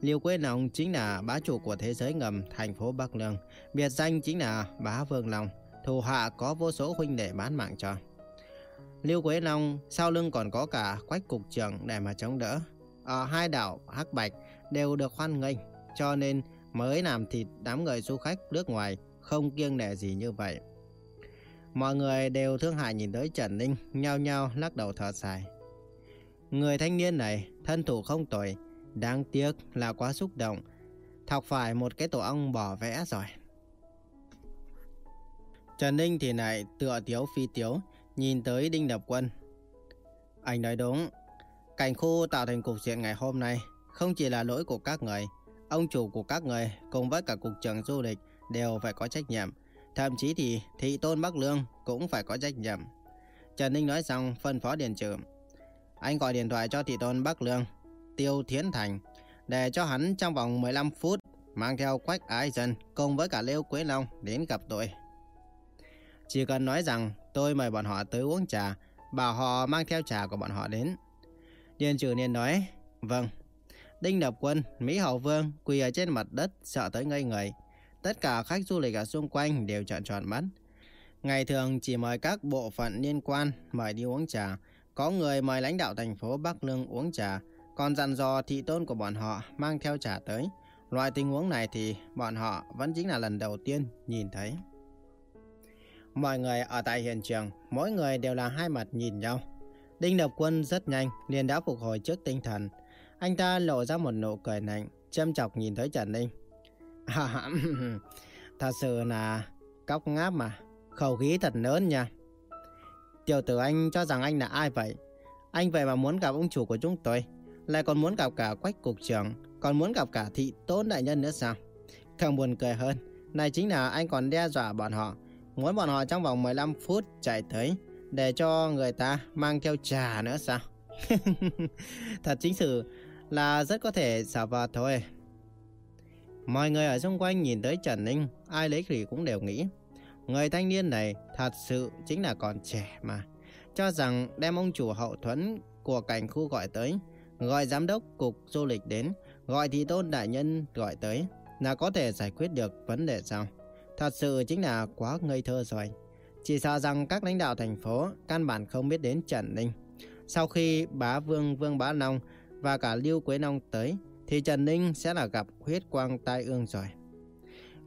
Liêu Quế Long chính là bá chủ của thế giới ngầm thành phố Bắc Lương, biệt danh chính là bá Vương Long, thủ hạ có vô số huynh đệ bán mạng cho. Liêu Quế Long sau lưng còn có cả quách cục trưởng để mà chống đỡ. Ở hai đảo Hắc Bạch đều được hoan nghênh, cho nên mới làm thịt đám người du khách nước ngoài không kiêng nể gì như vậy. Mọi người đều thương hại nhìn tới Trần Ninh, nhao nhao lắc đầu thở dài. Người thanh niên này, thân thủ không tồi, đáng tiếc là quá xúc động. Thọc phải một cái tổ ong bỏ vẽ rồi. Trần Ninh thì lại tựa tiếu phi tiếu, nhìn tới Đinh Đập Quân. Anh nói đúng, cảnh khu tạo thành cục diện ngày hôm nay không chỉ là lỗi của các người, ông chủ của các người cùng với cả cục trưởng du lịch đều phải có trách nhiệm. Thậm chí thì thị tôn Bắc Lương cũng phải có trách nhiệm. Trần Ninh nói xong phân phó Điền Trừ. Anh gọi điện thoại cho thị tôn Bắc Lương, Tiêu Thiến Thành, để cho hắn trong vòng 15 phút mang theo Quách Ái Dân cùng với cả Lêu Quế Long đến gặp tôi. Chỉ cần nói rằng tôi mời bọn họ tới uống trà, bảo họ mang theo trà của bọn họ đến. Điền Trừ liền nói, vâng. Đinh Đập Quân, Mỹ Hậu Vương quỳ ở trên mặt đất sợ tới ngây người. Tất cả khách du lịch ở xung quanh đều trợn tròn mắt. Ngày thường chỉ mời các bộ phận liên quan mời đi uống trà. Có người mời lãnh đạo thành phố Bắc Lương uống trà. Còn dặn dò thị tôn của bọn họ mang theo trà tới. Loại tình huống này thì bọn họ vẫn chính là lần đầu tiên nhìn thấy. Mọi người ở tại hiện trường, mỗi người đều là hai mặt nhìn nhau. Đinh Độc Quân rất nhanh, liền đã phục hồi trước tinh thần. Anh ta lộ ra một nụ cười lạnh, châm chọc nhìn tới Trần Ninh. thật sự là cóc ngáp mà, khẩu khí thật lớn nha. Tiểu tử anh cho rằng anh là ai vậy? Anh vậy mà muốn gặp ông chủ của chúng tôi, lại còn muốn gặp cả quách cục trưởng, còn muốn gặp cả thị tôn đại nhân nữa sao? Càng buồn cười hơn, này chính là anh còn đe dọa bọn họ, muốn bọn họ trong vòng 15 phút chạy tới, để cho người ta mang theo trà nữa sao? Thật chính sự là rất có thể xả vào thôi. Mọi người ở xung quanh nhìn tới Trần Ninh, ai lấy thì cũng đều nghĩ. Người thanh niên này thật sự chính là còn trẻ mà. Cho rằng đem ông chủ hậu thuẫn của cảnh khu gọi tới, gọi giám đốc cục du lịch đến, gọi thị tôn đại nhân gọi tới, là có thể giải quyết được vấn đề sao? Thật sự chính là quá ngây thơ rồi. Chỉ sợ rằng các lãnh đạo thành phố căn bản không biết đến Trần Ninh. Sau khi bá vương Vương Bá Long và cả Lưu Quế Long tới, thì Trần Ninh sẽ là gặp huyết quang tai ương rồi.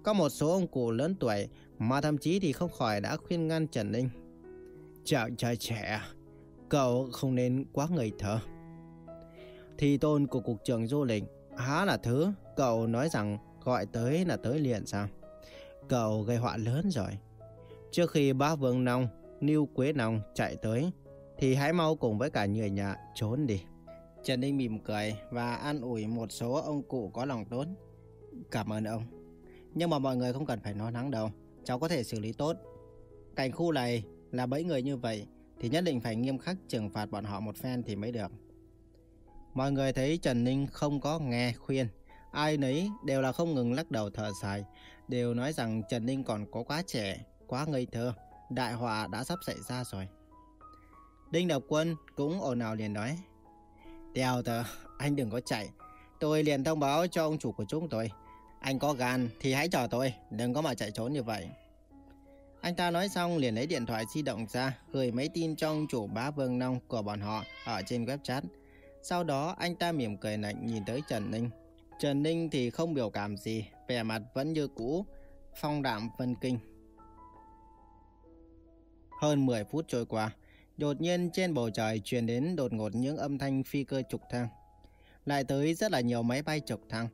Có một số ông cụ lớn tuổi mà thậm chí thì không khỏi đã khuyên ngăn Trần Ninh. Chàng trai trẻ, cậu không nên quá ngây thơ. Thì tôn của Cục trưởng Du lịch há là thứ cậu nói rằng gọi tới là tới liền sao? Cậu gây họa lớn rồi. Trước khi bá Vương Nông, Niêu Quế Nông chạy tới, thì hãy mau cùng với cả người nhà trốn đi. Trần Ninh mỉm cười và an ủi một số ông cụ có lòng tốt. Cảm ơn ông. Nhưng mà mọi người không cần phải nói nắng đâu. Cháu có thể xử lý tốt. Cảnh khu này là bẫy người như vậy thì nhất định phải nghiêm khắc trừng phạt bọn họ một phen thì mới được. Mọi người thấy Trần Ninh không có nghe khuyên. Ai nấy đều là không ngừng lắc đầu thở dài. Đều nói rằng Trần Ninh còn có quá trẻ, quá ngây thơ. Đại họa đã sắp xảy ra rồi. Đinh Độc Quân cũng ồn ào liền nói. Đèo tờ, anh đừng có chạy. Tôi liền thông báo cho ông chủ của chúng tôi. Anh có gan thì hãy chờ tôi, đừng có mà chạy trốn như vậy. Anh ta nói xong liền lấy điện thoại di động ra, gửi mấy tin cho ông chủ bá Vương Nông của bọn họ ở trên web chat. Sau đó anh ta mỉm cười lạnh nhìn tới Trần Ninh. Trần Ninh thì không biểu cảm gì, vẻ mặt vẫn như cũ, phong đạm phân kinh. Hơn 10 phút trôi qua, đột nhiên trên bầu trời truyền đến đột ngột những âm thanh phi cơ trục thăng. Lại tới rất là nhiều máy bay trục thăng.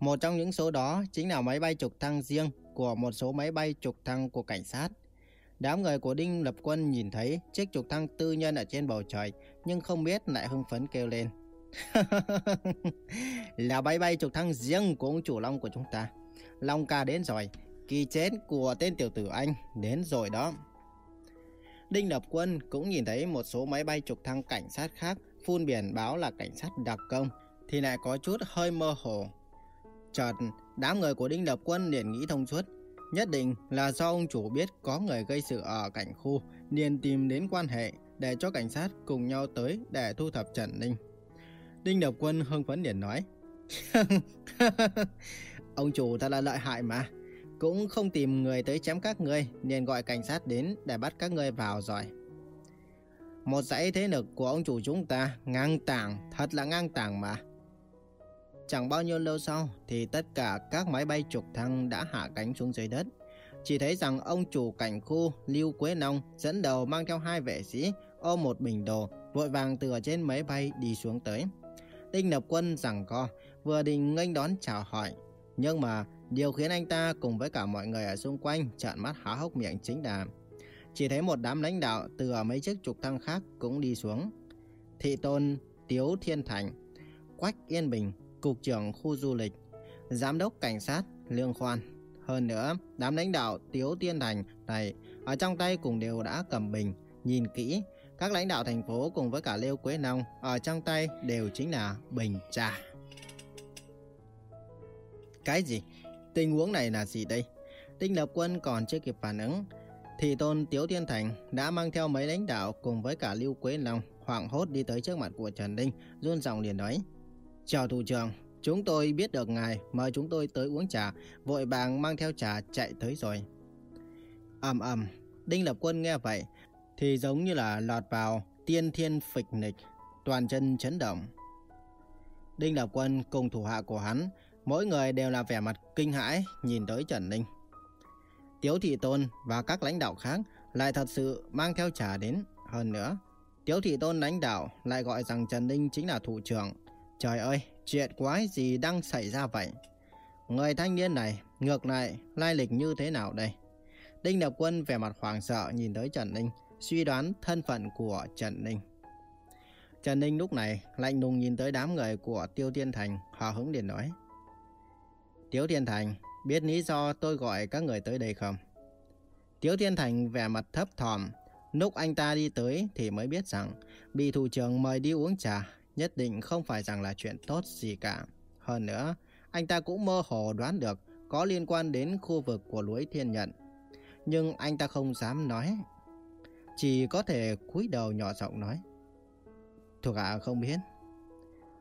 Một trong những số đó chính là máy bay trục thăng riêng của một số máy bay trục thăng của cảnh sát. Đám người của Đinh Lập Quân nhìn thấy chiếc trục thăng tư nhân ở trên bầu trời, nhưng không biết lại hưng phấn kêu lên. là máy bay trục thăng riêng của ông chủ Long của chúng ta. Long ca đến rồi, kỳ chết của tên tiểu tử anh đến rồi đó. Đinh Lập Quân cũng nhìn thấy một số máy bay trục thăng cảnh sát khác phun biển báo là cảnh sát đặc công, thì lại có chút hơi mơ hồ. Chợt, đám người của Đinh Lập Quân liền nghĩ thông suốt, nhất định là do ông chủ biết có người gây sự ở cảnh khu, liền tìm đến quan hệ để cho cảnh sát cùng nhau tới để thu thập Trần Ninh. Đinh Lập Quân hưng phấn liền nói, ông chủ thật là lợi hại mà, cũng không tìm người tới chém các ngươi, nên gọi cảnh sát đến để bắt các ngươi vào rồi. Một dãy thế lực của ông chủ chúng ta ngang tàng, thật là ngang tàng mà. Chẳng bao nhiêu lâu sau thì tất cả các máy bay trục thăng đã hạ cánh xuống dưới đất. Chỉ thấy rằng ông chủ cảnh khu Lưu Quế Nông dẫn đầu mang theo hai vệ sĩ ôm một bình đồ vội vàng từ ở trên máy bay đi xuống tới. Đinh Lập Quân rằng co vừa định nghênh đón chào hỏi nhưng mà điều khiến anh ta cùng với cả mọi người ở xung quanh trợn mắt há hốc miệng chính là chỉ thấy một đám lãnh đạo từ ở mấy chiếc trục thăng khác cũng đi xuống. Thị Tôn, Tiếu Thiên Thành, Quách Yên Bình, Cục trưởng khu du lịch, Giám đốc Cảnh sát Lương Khoan. Hơn nữa, đám lãnh đạo Tiếu Thiên Thành này ở trong tay cùng đều đã cầm bình. Nhìn kỹ, các lãnh đạo thành phố cùng với cả Lêu Quế Nông ở trong tay đều chính là bình trà. Cái gì? Tình huống này là gì đây? đinh Lập Quân còn chưa kịp phản ứng thì tôn Tiếu Thiên Thành đã mang theo mấy lãnh đạo cùng với cả Lưu Quế Long hoảng hốt đi tới trước mặt của Trần đinh run giọng liền nói. Chào thủ trưởng, chúng tôi biết được ngài mời chúng tôi tới uống trà, vội vàng mang theo trà chạy tới rồi. ầm ầm, Đinh Lập Quân nghe vậy thì giống như là lọt vào tiên thiên phịch nịch, toàn chân chấn động. Đinh Lập Quân cùng thủ hạ của hắn, mỗi người đều là vẻ mặt kinh hãi nhìn tới Trần Ninh. Tiếu Thị Tôn và các lãnh đạo khác lại thật sự mang theo trà đến. Hơn nữa, Tiếu Thị Tôn lãnh đạo lại gọi rằng Trần Ninh chính là thủ trưởng. Trời ơi, chuyện quái gì đang xảy ra vậy? Người thanh niên này, ngược lại, lai lịch như thế nào đây? Đinh Lập Quân vẻ mặt hoảng sợ nhìn tới Trần Ninh, suy đoán thân phận của Trần Ninh. Trần Ninh lúc này lạnh lùng nhìn tới đám người của Tiêu Tiên Thành, hờ hứng liền nói. Tiếu Thiên Thành, Biết lý do tôi gọi các người tới đây không? Tiếu Thiên Thành vẻ mặt thấp thỏm. Lúc anh ta đi tới thì mới biết rằng bị thủ trưởng mời đi uống trà nhất định không phải rằng là chuyện tốt gì cả. Hơn nữa, anh ta cũng mơ hồ đoán được có liên quan đến khu vực của núi Thiên Nhận. Nhưng anh ta không dám nói. Chỉ có thể cúi đầu nhỏ giọng nói. Thuộc hạ không biết.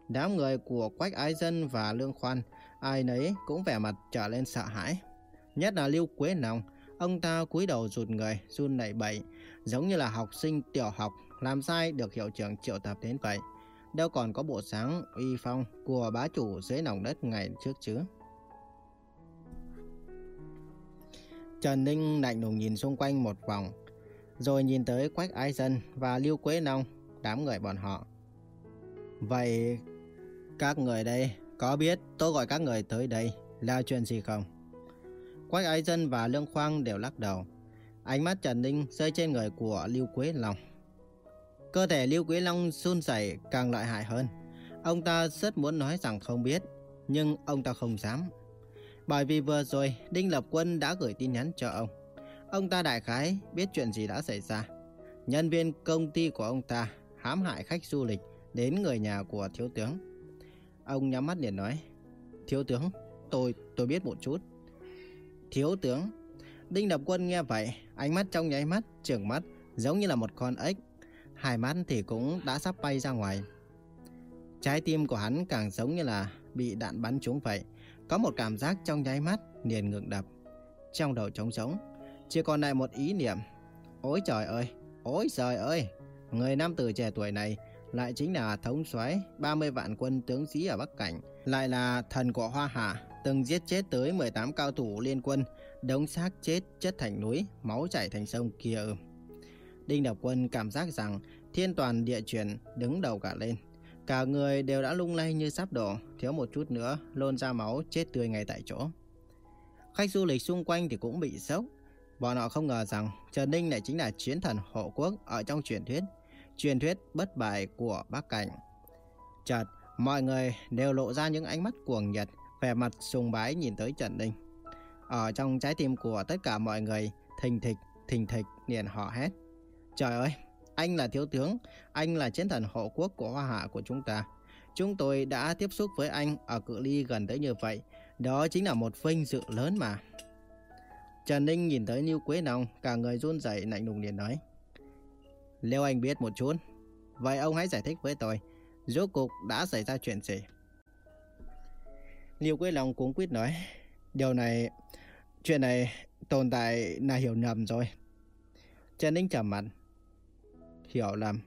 Đám người của Quách Ái Dân và Lương Khoan ai nấy cũng vẻ mặt trở lên sợ hãi. Nhất là Lưu Quế Nông, ông ta cúi đầu rụt người, run nảy bậy, giống như là học sinh tiểu học làm sai được hiệu trưởng triệu tập đến vậy. Đâu còn có bộ sáng uy phong của bá chủ dưới lòng đất ngày trước chứ. Trần Ninh lạnh lùng nhìn xung quanh một vòng, rồi nhìn tới Quách Ái Dân và Lưu Quế Nông, đám người bọn họ. Vậy các người đây có biết tôi gọi các người tới đây là chuyện gì không? Quách Ái Dân và Lương Khoang đều lắc đầu. Ánh mắt Trần Ninh rơi trên người của Lưu Quế Long. Cơ thể Lưu Quế Long run rẩy càng lợi hại hơn. Ông ta rất muốn nói rằng không biết, nhưng ông ta không dám. Bởi vì vừa rồi Đinh Lập Quân đã gửi tin nhắn cho ông. Ông ta đại khái biết chuyện gì đã xảy ra. Nhân viên công ty của ông ta hãm hại khách du lịch đến người nhà của thiếu tướng. Ông nhắm mắt liền nói. Thiếu tướng, tôi, tôi biết một chút. Thiếu tướng. Đinh Đập Quân nghe vậy, ánh mắt trong nháy mắt, Trường mắt, giống như là một con ếch. Hai mắt thì cũng đã sắp bay ra ngoài. Trái tim của hắn càng giống như là bị đạn bắn trúng vậy. Có một cảm giác trong nháy mắt liền ngừng đập. Trong đầu trống trống, chỉ còn lại một ý niệm. Ôi trời ơi, ôi trời ơi, người nam tử trẻ tuổi này lại chính là thống soái 30 vạn quân tướng sĩ ở Bắc Cảnh, lại là thần của Hoa Hạ, từng giết chết tới 18 cao thủ liên quân, đống xác chết chất thành núi, máu chảy thành sông kia Đinh Độc Quân cảm giác rằng thiên toàn địa chuyển đứng đầu cả lên. Cả người đều đã lung lay như sắp đổ, thiếu một chút nữa, lôn ra máu, chết tươi ngay tại chỗ. Khách du lịch xung quanh thì cũng bị sốc. Bọn họ không ngờ rằng Trần Ninh lại chính là chiến thần hộ quốc ở trong truyền thuyết, truyền thuyết bất bại của Bắc Cảnh. Chợt, mọi người đều lộ ra những ánh mắt cuồng nhiệt, vẻ mặt sùng bái nhìn tới Trần Ninh. Ở trong trái tim của tất cả mọi người, thình thịch, thình thịch, liền họ hét. Trời ơi, anh là thiếu tướng, anh là chiến thần hộ quốc của Hoa Hạ của chúng ta. Chúng tôi đã tiếp xúc với anh ở cự ly gần tới như vậy. Đó chính là một vinh dự lớn mà. Trần Ninh nhìn tới Niu Quế Nông, cả người run rẩy lạnh lùng liền nói. Nếu anh biết một chút, vậy ông hãy giải thích với tôi, rốt cuộc đã xảy ra chuyện gì? Liêu Quế Long cũng quyết nói, điều này, chuyện này tồn tại là hiểu nhầm rồi. Trần Ninh trầm mặt, hiểu lầm.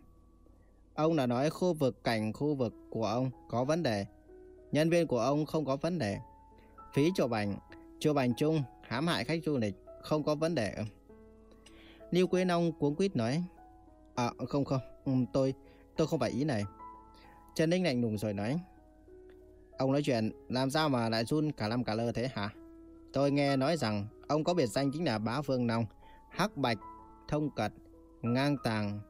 Ông đã nói khu vực cảnh khu vực của ông có vấn đề. Nhân viên của ông không có vấn đề. Phí chụp ảnh, chụp ảnh chung, hãm hại khách du lịch, không có vấn đề. Lưu Quế Nông cuống quýt nói. À không không, ừ, tôi, tôi không phải ý này. Trần Ninh lạnh lùng rồi nói. Ông nói chuyện, làm sao mà lại run cả năm cả lơ thế hả? Tôi nghe nói rằng ông có biệt danh chính là Bá Phương Nông, Hắc Bạch, Thông Cật, Ngang Tàng,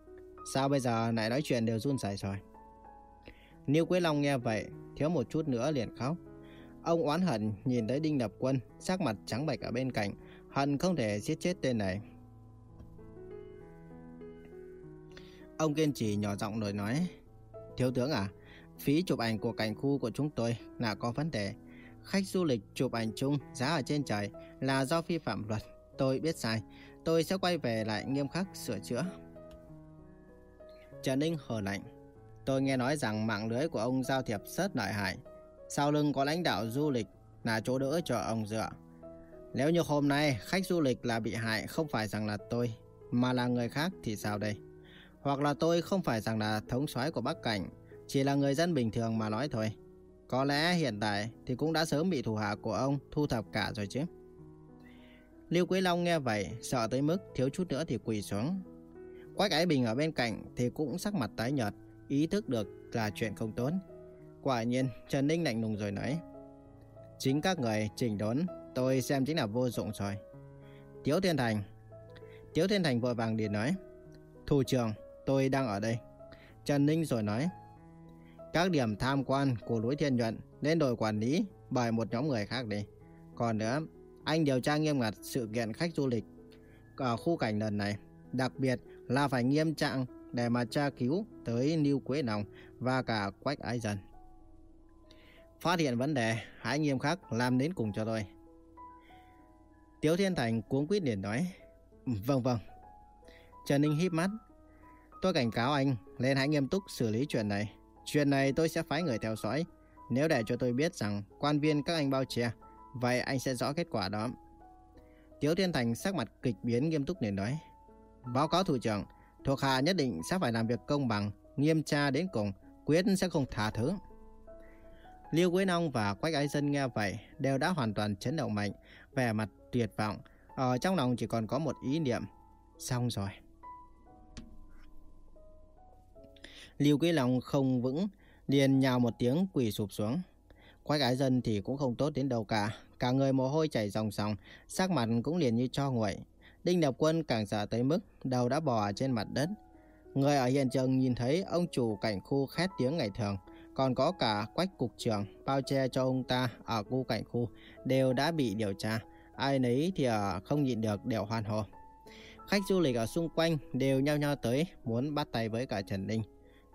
Sao bây giờ lại nói chuyện đều run rẩy rồi? Niêu Quế Long nghe vậy, thiếu một chút nữa liền khóc. Ông oán hận nhìn tới Đinh Lập Quân, sắc mặt trắng bệch ở bên cạnh, hận không thể giết chết tên này. Ông kiên trì nhỏ giọng rồi nói, Thiếu tướng à, phí chụp ảnh của cảnh khu của chúng tôi là có vấn đề. Khách du lịch chụp ảnh chung giá ở trên trời là do vi phạm luật. Tôi biết sai, tôi sẽ quay về lại nghiêm khắc sửa chữa. Trần Ninh hờ lạnh. Tôi nghe nói rằng mạng lưới của ông giao thiệp rất lợi hại. Sau lưng có lãnh đạo du lịch là chỗ đỡ cho ông dựa. Nếu như hôm nay khách du lịch là bị hại không phải rằng là tôi, mà là người khác thì sao đây? Hoặc là tôi không phải rằng là thống soái của Bắc Cảnh, chỉ là người dân bình thường mà nói thôi. Có lẽ hiện tại thì cũng đã sớm bị thủ hạ của ông thu thập cả rồi chứ. Lưu Quý Long nghe vậy, sợ tới mức thiếu chút nữa thì quỳ xuống. Quách Ái Bình ở bên cạnh thì cũng sắc mặt tái nhợt, ý thức được là chuyện không tốt. Quả nhiên, Trần Ninh lạnh lùng rồi nói. Chính các người chỉnh đốn, tôi xem chính là vô dụng rồi. Tiếu Thiên Thành. Tiếu Thiên Thành vội vàng điện nói. Thủ trưởng, tôi đang ở đây. Trần Ninh rồi nói. Các điểm tham quan của núi Thiên Nhuận nên đổi quản lý bởi một nhóm người khác đi. Còn nữa, anh điều tra nghiêm ngặt sự kiện khách du lịch ở khu cảnh lần này. Đặc biệt là phải nghiêm trạng để mà tra cứu tới Lưu Quế Nòng và cả Quách Ái Dân. Phát hiện vấn đề, hãy nghiêm khắc làm đến cùng cho tôi. Tiếu Thiên Thành cuống quýt liền nói. Vâng vâng. Trần Ninh híp mắt. Tôi cảnh cáo anh lên hãy nghiêm túc xử lý chuyện này. Chuyện này tôi sẽ phái người theo dõi. Nếu để cho tôi biết rằng quan viên các anh bao che, vậy anh sẽ rõ kết quả đó. Tiếu Thiên Thành sắc mặt kịch biến nghiêm túc liền nói. Báo cáo thủ trưởng, thuộc hạ nhất định sẽ phải làm việc công bằng, nghiêm tra đến cùng, quyết sẽ không tha thứ. Liêu Quế Nông và Quách Ái Dân nghe vậy đều đã hoàn toàn chấn động mạnh, vẻ mặt tuyệt vọng. Ở trong lòng chỉ còn có một ý niệm. Xong rồi. Lưu Quý Long không vững, liền nhào một tiếng quỳ sụp xuống. Quách Ái Dân thì cũng không tốt đến đâu cả. Cả người mồ hôi chảy ròng ròng, sắc mặt cũng liền như cho nguội. Đinh Lập Quân càng sợ tới mức đầu đã bò trên mặt đất. Người ở hiện trường nhìn thấy ông chủ cảnh khu khét tiếng ngày thường, còn có cả quách cục trưởng bao che cho ông ta ở khu cảnh khu đều đã bị điều tra. Ai nấy thì không nhịn được đều hoan hô. Khách du lịch ở xung quanh đều nhao nhao tới muốn bắt tay với cả Trần Ninh.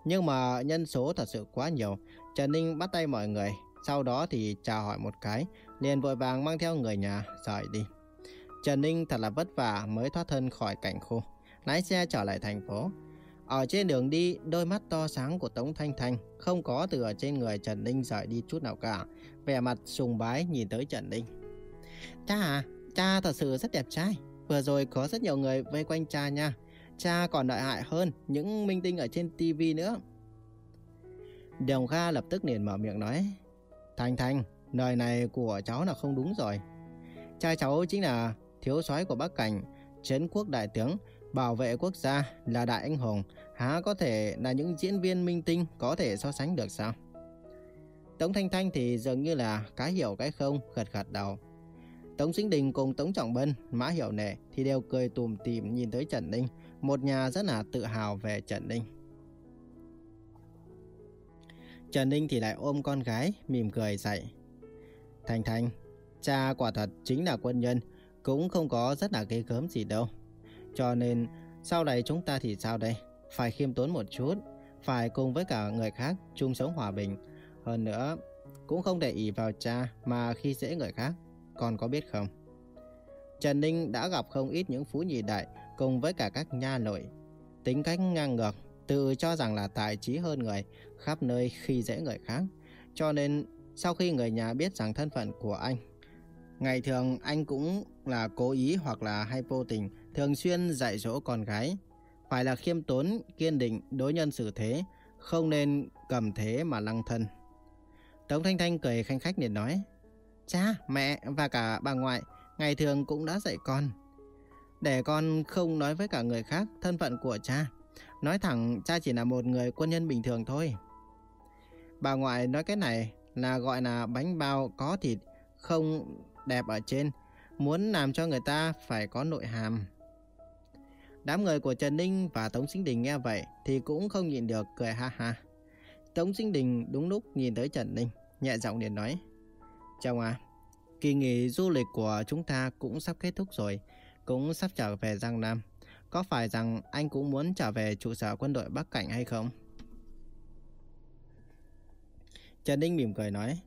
Nhưng mà nhân số thật sự quá nhiều, Trần Ninh bắt tay mọi người, sau đó thì chào hỏi một cái, liền vội vàng mang theo người nhà rời đi. Trần Ninh thật là vất vả mới thoát thân khỏi cảnh khô, lái xe trở lại thành phố. Ở trên đường đi, đôi mắt to sáng của Tống Thanh Thanh không có từ ở trên người Trần Ninh rời đi chút nào cả, vẻ mặt sùng bái nhìn tới Trần Ninh. Cha à, cha thật sự rất đẹp trai, vừa rồi có rất nhiều người vây quanh cha nha, cha còn lợi hại hơn những minh tinh ở trên TV nữa. Đồng Kha lập tức liền mở miệng nói, thành thành lời này của cháu là không đúng rồi. Cha cháu chính là thiếu soái của Bắc Cảnh, chấn quốc đại tướng, Bảo vệ quốc gia là đại anh hùng, há có thể là những diễn viên minh tinh có thể so sánh được sao? Tống Thanh Thanh thì dường như là cái hiểu cái không, gật gật đầu. Tống Sinh Đình cùng Tống Trọng Bân, Mã Hiểu Nệ thì đều cười tùm tìm nhìn tới Trần Ninh, một nhà rất là tự hào về Trần Ninh. Trần Ninh thì lại ôm con gái, mỉm cười dạy. Thành Thành, cha quả thật chính là quân nhân, cũng không có rất là ghê gớm gì đâu. Cho nên sau này chúng ta thì sao đây? Phải khiêm tốn một chút, phải cùng với cả người khác chung sống hòa bình. Hơn nữa, cũng không để ý vào cha mà khi dễ người khác, con có biết không? Trần Ninh đã gặp không ít những phú nhị đại cùng với cả các nha nội. Tính cách ngang ngược, tự cho rằng là tài trí hơn người, khắp nơi khi dễ người khác. Cho nên sau khi người nhà biết rằng thân phận của anh, ngày thường anh cũng là cố ý hoặc là hay vô tình thường xuyên dạy dỗ con gái. Phải là khiêm tốn, kiên định, đối nhân xử thế, không nên cầm thế mà lăng thân. Tống Thanh Thanh cười khanh khách liền nói, Cha, mẹ và cả bà ngoại ngày thường cũng đã dạy con. Để con không nói với cả người khác thân phận của cha. Nói thẳng cha chỉ là một người quân nhân bình thường thôi. Bà ngoại nói cái này là gọi là bánh bao có thịt, không đẹp ở trên. Muốn làm cho người ta phải có nội hàm. Đám người của Trần Ninh và Tống Sinh Đình nghe vậy thì cũng không nhịn được cười ha ha. Tống Sinh Đình đúng lúc nhìn tới Trần Ninh, nhẹ giọng liền nói. Chồng à, kỳ nghỉ du lịch của chúng ta cũng sắp kết thúc rồi, cũng sắp trở về Giang Nam. Có phải rằng anh cũng muốn trở về trụ sở quân đội Bắc Cảnh hay không? Trần Ninh mỉm cười nói.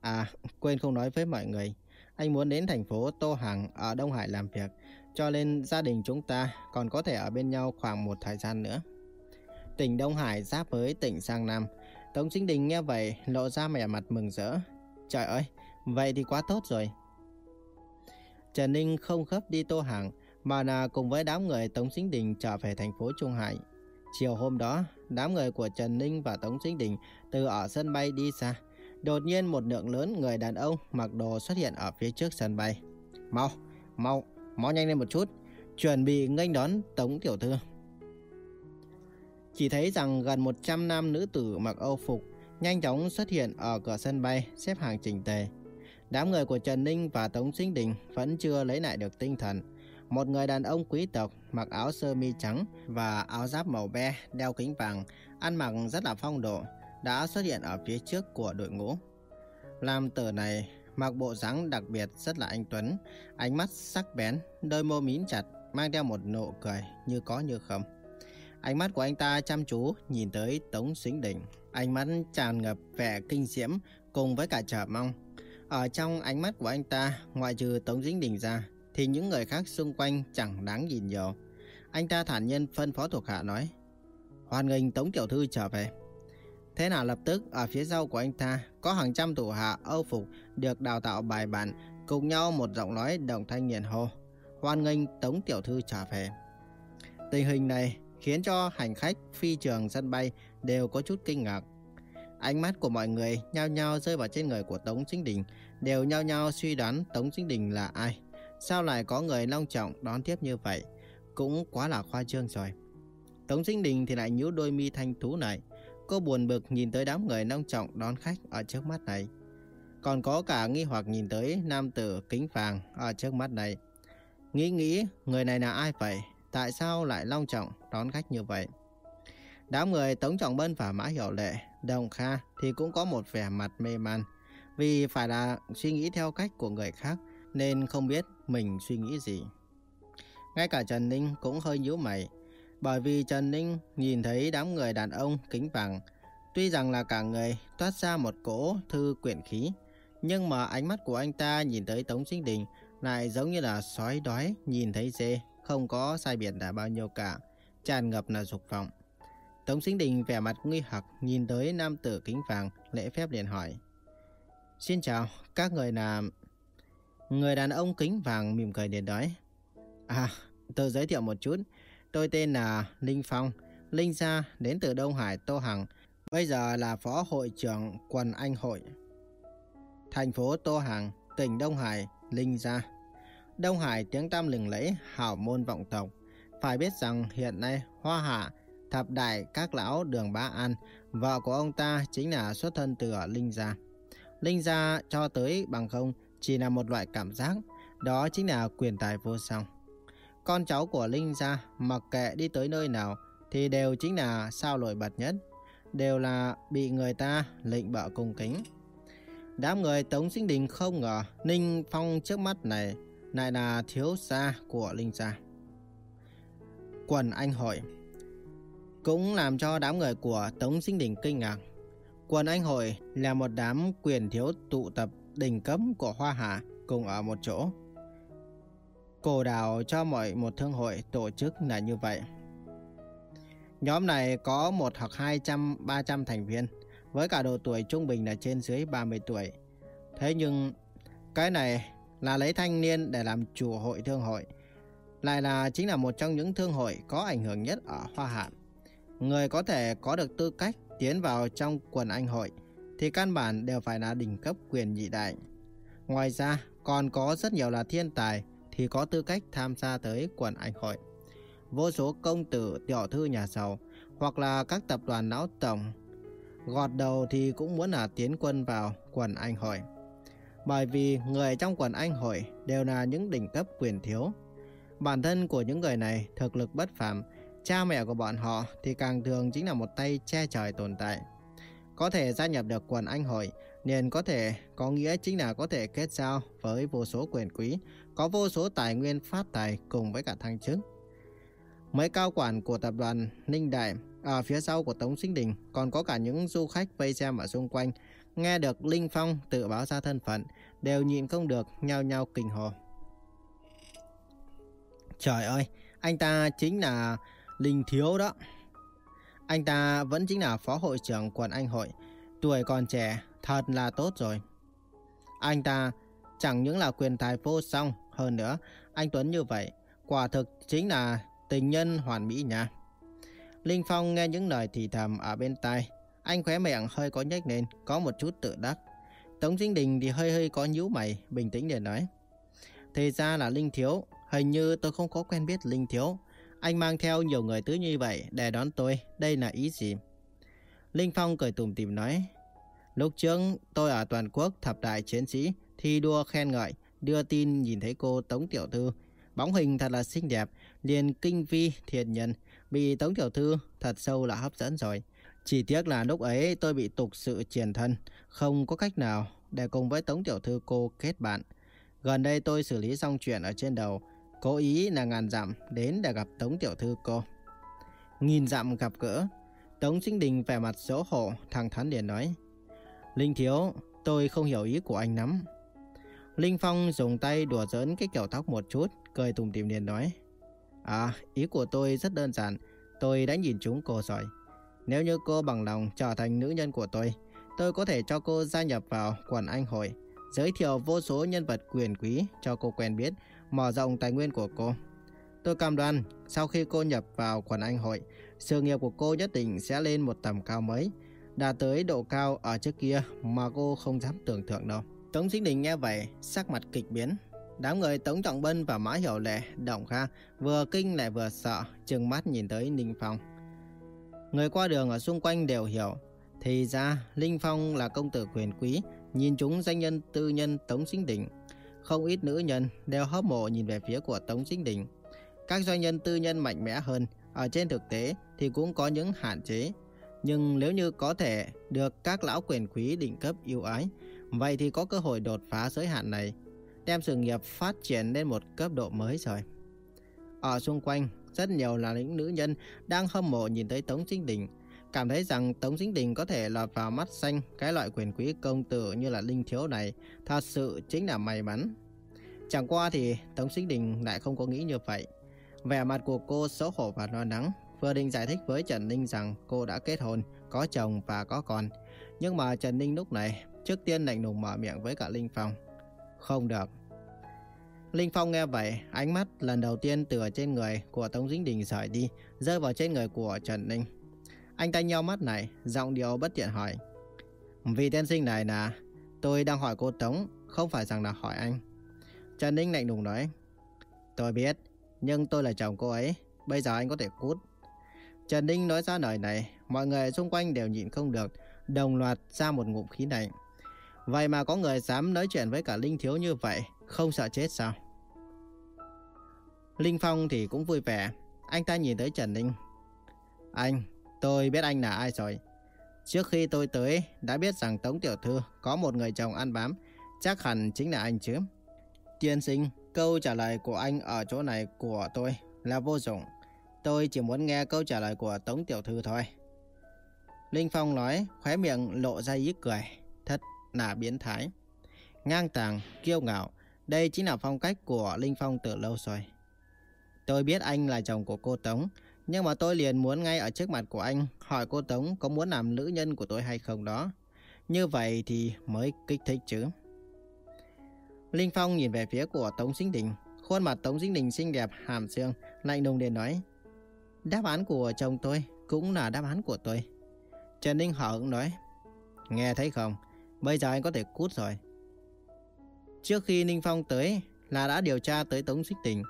À, quên không nói với mọi người. Anh muốn đến thành phố Tô Hằng ở Đông Hải làm việc. Cho nên gia đình chúng ta còn có thể ở bên nhau khoảng một thời gian nữa. Tỉnh Đông Hải giáp với tỉnh Giang Nam. Tống Chính Đình nghe vậy lộ ra mẻ mặt mừng rỡ. Trời ơi, vậy thì quá tốt rồi. Trần Ninh không gấp đi Tô Hàng mà là cùng với đám người Tống Sinh Đình trở về thành phố Trung Hải. Chiều hôm đó, đám người của Trần Ninh và Tống Sinh Đình từ ở sân bay đi xa. Đột nhiên một lượng lớn người đàn ông mặc đồ xuất hiện ở phía trước sân bay. Mau, mau, mau nhanh lên một chút, chuẩn bị nghênh đón Tống Tiểu Thư. Chỉ thấy rằng gần 100 nam nữ tử mặc âu phục nhanh chóng xuất hiện ở cửa sân bay xếp hàng chỉnh tề. Đám người của Trần Ninh và Tống Sinh Đình vẫn chưa lấy lại được tinh thần. Một người đàn ông quý tộc mặc áo sơ mi trắng và áo giáp màu be, đeo kính vàng, ăn mặc rất là phong độ, đã xuất hiện ở phía trước của đội ngũ. Làm tử này mặc bộ dáng đặc biệt rất là anh tuấn, ánh mắt sắc bén, đôi môi mím chặt, mang theo một nụ cười như có như không. Ánh mắt của anh ta chăm chú nhìn tới Tống Sinh Đình, ánh mắt tràn ngập vẻ kinh diễm cùng với cả chờ mong. Ở trong ánh mắt của anh ta, ngoại trừ Tống Dĩnh Đình ra, thì những người khác xung quanh chẳng đáng nhìn nhiều. Anh ta thản nhiên phân phó thuộc hạ nói, hoan nghênh Tống Tiểu Thư trở về. Thế nào lập tức ở phía sau của anh ta có hàng trăm thủ hạ âu phục được đào tạo bài bản cùng nhau một giọng nói đồng thanh nhiệt hô. Hoan nghênh Tống Tiểu Thư trở về. Tình hình này khiến cho hành khách phi trường sân bay đều có chút kinh ngạc. Ánh mắt của mọi người nhao nhao rơi vào trên người của Tống Chính Đình, đều nhao nhao suy đoán Tống Chính Đình là ai. Sao lại có người long trọng đón tiếp như vậy? Cũng quá là khoa trương rồi. Tống Chính Đình thì lại nhíu đôi mi thanh thú này. Cô buồn bực nhìn tới đám người long trọng đón khách ở trước mắt này. Còn có cả nghi hoặc nhìn tới nam tử kính vàng ở trước mắt này. Nghĩ nghĩ người này là ai vậy? Tại sao lại long trọng đón khách như vậy? Đám người Tống Trọng Bân và Mã Hiểu Lệ, Đồng Kha thì cũng có một vẻ mặt mê man. Vì phải là suy nghĩ theo cách của người khác, nên không biết mình suy nghĩ gì. Ngay cả Trần Ninh cũng hơi nhíu mày. Bởi vì Trần Ninh nhìn thấy đám người đàn ông kính vàng. Tuy rằng là cả người toát ra một cỗ thư quyển khí. Nhưng mà ánh mắt của anh ta nhìn tới Tống Sinh Đình lại giống như là sói đói nhìn thấy dê. Không có sai biệt là bao nhiêu cả. Tràn ngập là dục vọng. Tống Sinh Đình vẻ mặt nguy hoặc nhìn tới nam tử kính vàng, lễ phép liền hỏi. Xin chào, các người là... Người đàn ông kính vàng mỉm cười liền nói. À, tôi giới thiệu một chút. Tôi tên là Linh Phong, Linh Gia đến từ Đông Hải Tô Hằng. Bây giờ là phó hội trưởng quần Anh Hội. Thành phố Tô Hằng, tỉnh Đông Hải, Linh Gia. Đông Hải tiếng tăm lừng lẫy, hảo môn vọng tộc. Phải biết rằng hiện nay Hoa Hạ, thập đại các lão đường Bá An, vợ của ông ta chính là xuất thân từ ở Linh Gia. Linh Gia cho tới bằng không chỉ là một loại cảm giác, đó chính là quyền tài vô song. Con cháu của Linh Gia mặc kệ đi tới nơi nào thì đều chính là sao nổi bật nhất, đều là bị người ta lệnh bợ cung kính. Đám người Tống Sinh Đình không ngờ Ninh Phong trước mắt này lại là thiếu gia của Linh Gia. Quần Anh Hội cũng làm cho đám người của Tống Sinh Đình kinh ngạc. Quần Anh Hội là một đám quyền thiếu tụ tập đỉnh cấm của Hoa Hà cùng ở một chỗ. Cổ đào cho mọi một thương hội tổ chức là như vậy. Nhóm này có một hoặc 200, 300 thành viên, với cả độ tuổi trung bình là trên dưới 30 tuổi. Thế nhưng cái này là lấy thanh niên để làm chủ hội thương hội, lại là chính là một trong những thương hội có ảnh hưởng nhất ở Hoa Hạ. Người có thể có được tư cách tiến vào trong quần anh hội thì căn bản đều phải là đỉnh cấp quyền nhị đại. Ngoài ra, còn có rất nhiều là thiên tài thì có tư cách tham gia tới quần anh hội. Vô số công tử, tiểu thư nhà giàu hoặc là các tập đoàn lão tổng gọt đầu thì cũng muốn là tiến quân vào quần anh hội. Bởi vì người trong quần anh hội đều là những đỉnh cấp quyền thiếu. Bản thân của những người này thực lực bất phàm, cha mẹ của bọn họ thì càng thường chính là một tay che trời tồn tại. Có thể gia nhập được quần anh hội, nên có thể có nghĩa chính là có thể kết giao với vô số quyền quý, có vô số tài nguyên phát tài cùng với cả thăng chức. Mấy cao quản của tập đoàn Ninh Đại ở phía sau của Tống Sinh Đình còn có cả những du khách vây xem ở xung quanh, nghe được Linh Phong tự báo ra thân phận, đều nhịn không được nhao nhao kinh hồ. Trời ơi, anh ta chính là Linh Thiếu đó. Anh ta vẫn chính là phó hội trưởng quận anh hội, tuổi còn trẻ, thật là tốt rồi. Anh ta chẳng những là quyền tài vô song, hơn nữa, anh Tuấn như vậy, quả thực chính là tình nhân hoàn mỹ nha. Linh Phong nghe những lời thì thầm ở bên tai, anh khóe miệng hơi có nhếch lên, có một chút tự đắc. Tống Dinh Đình thì hơi hơi có nhíu mày, bình tĩnh để nói. Thì ra là Linh Thiếu, hình như tôi không có quen biết Linh Thiếu. Anh mang theo nhiều người tứ như vậy để đón tôi, đây là ý gì? Linh Phong cười tủm tỉm nói. Lúc trước tôi ở toàn quốc thập đại chiến sĩ thi đua khen ngợi, đưa tin nhìn thấy cô Tống Tiểu Thư. Bóng hình thật là xinh đẹp, liền kinh vi thiện nhân, bị Tống Tiểu Thư thật sâu là hấp dẫn rồi. Chỉ tiếc là lúc ấy tôi bị tục sự triền thân, không có cách nào để cùng với Tống Tiểu Thư cô kết bạn. Gần đây tôi xử lý xong chuyện ở trên đầu, cố ý là ngàn dặm đến để gặp Tống Tiểu Thư cô. Nghìn dặm gặp gỡ, Tống Sinh Đình vẻ mặt xấu hổ, thẳng thắn liền nói. Linh Thiếu, tôi không hiểu ý của anh lắm. Linh Phong dùng tay đùa giỡn cái kiểu tóc một chút, cười tùm tìm liền nói. À, ý của tôi rất đơn giản, tôi đã nhìn chúng cô rồi. Nếu như cô bằng lòng trở thành nữ nhân của tôi, tôi có thể cho cô gia nhập vào quần anh hội, giới thiệu vô số nhân vật quyền quý cho cô quen biết, mở rộng tài nguyên của cô. Tôi cam đoan, sau khi cô nhập vào quần anh hội, sự nghiệp của cô nhất định sẽ lên một tầm cao mới, đạt tới độ cao ở trước kia mà cô không dám tưởng tượng đâu. Tống Chính Đình nghe vậy, sắc mặt kịch biến. Đám người Tống Trọng Bân và Mã Hiểu Lệ, Động Kha vừa kinh lại vừa sợ, trừng mắt nhìn tới Ninh Phong. Người qua đường ở xung quanh đều hiểu, thì ra Linh Phong là công tử quyền quý, nhìn chúng danh nhân tư nhân Tống Chính Đình. Không ít nữ nhân đều hâm mộ nhìn về phía của Tống Chính Đình. Các doanh nhân tư nhân mạnh mẽ hơn, ở trên thực tế thì cũng có những hạn chế. Nhưng nếu như có thể được các lão quyền quý đỉnh cấp yêu ái, vậy thì có cơ hội đột phá giới hạn này, đem sự nghiệp phát triển lên một cấp độ mới rồi. Ở xung quanh, rất nhiều là những nữ nhân đang hâm mộ nhìn thấy Tống Chính Đình, cảm thấy rằng Tống Chính Đình có thể lọt vào mắt xanh cái loại quyền quý công tử như là Linh Thiếu này, thật sự chính là may mắn. Chẳng qua thì Tống Chính Đình lại không có nghĩ như vậy. Vẻ mặt của cô xấu hổ và lo lắng, vừa định giải thích với Trần Ninh rằng cô đã kết hôn, có chồng và có con. Nhưng mà Trần Ninh lúc này trước tiên lạnh lùng mở miệng với cả Linh Phong. Không được. Linh Phong nghe vậy, ánh mắt lần đầu tiên từ trên người của Tống Dính Đình rời đi, rơi vào trên người của Trần Ninh. Anh ta nheo mắt này, giọng điệu bất tiện hỏi. Vì tiên sinh này là, tôi đang hỏi cô Tống, không phải rằng là hỏi anh. Trần Ninh lạnh lùng nói. Tôi biết, nhưng tôi là chồng cô ấy, bây giờ anh có thể cút. Trần Ninh nói ra lời này, mọi người xung quanh đều nhịn không được, đồng loạt ra một ngụm khí lạnh. Vậy mà có người dám nói chuyện với cả Linh Thiếu như vậy, không sợ chết sao? Linh Phong thì cũng vui vẻ, anh ta nhìn tới Trần Ninh. Anh, tôi biết anh là ai rồi. Trước khi tôi tới, đã biết rằng Tống Tiểu Thư có một người chồng ăn bám, chắc hẳn chính là anh chứ. Tiên sinh, câu trả lời của anh ở chỗ này của tôi là vô dụng. Tôi chỉ muốn nghe câu trả lời của Tống Tiểu Thư thôi. Linh Phong nói, khóe miệng lộ ra ý cười. Thật là biến thái. Ngang tàng, kiêu ngạo. Đây chính là phong cách của Linh Phong từ lâu rồi. Tôi biết anh là chồng của cô Tống. Nhưng mà tôi liền muốn ngay ở trước mặt của anh hỏi cô Tống có muốn làm nữ nhân của tôi hay không đó. Như vậy thì mới kích thích chứ. Linh Phong nhìn về phía của Tống Sinh Đình. Khuôn mặt Tống Sinh Đình xinh đẹp, hàm xương, lạnh lùng để nói. Đáp án của chồng tôi cũng là đáp án của tôi. Trần Ninh hở cũng nói. Nghe thấy không? Bây giờ anh có thể cút rồi. Trước khi Ninh Phong tới là đã điều tra tới Tống Sinh Đình.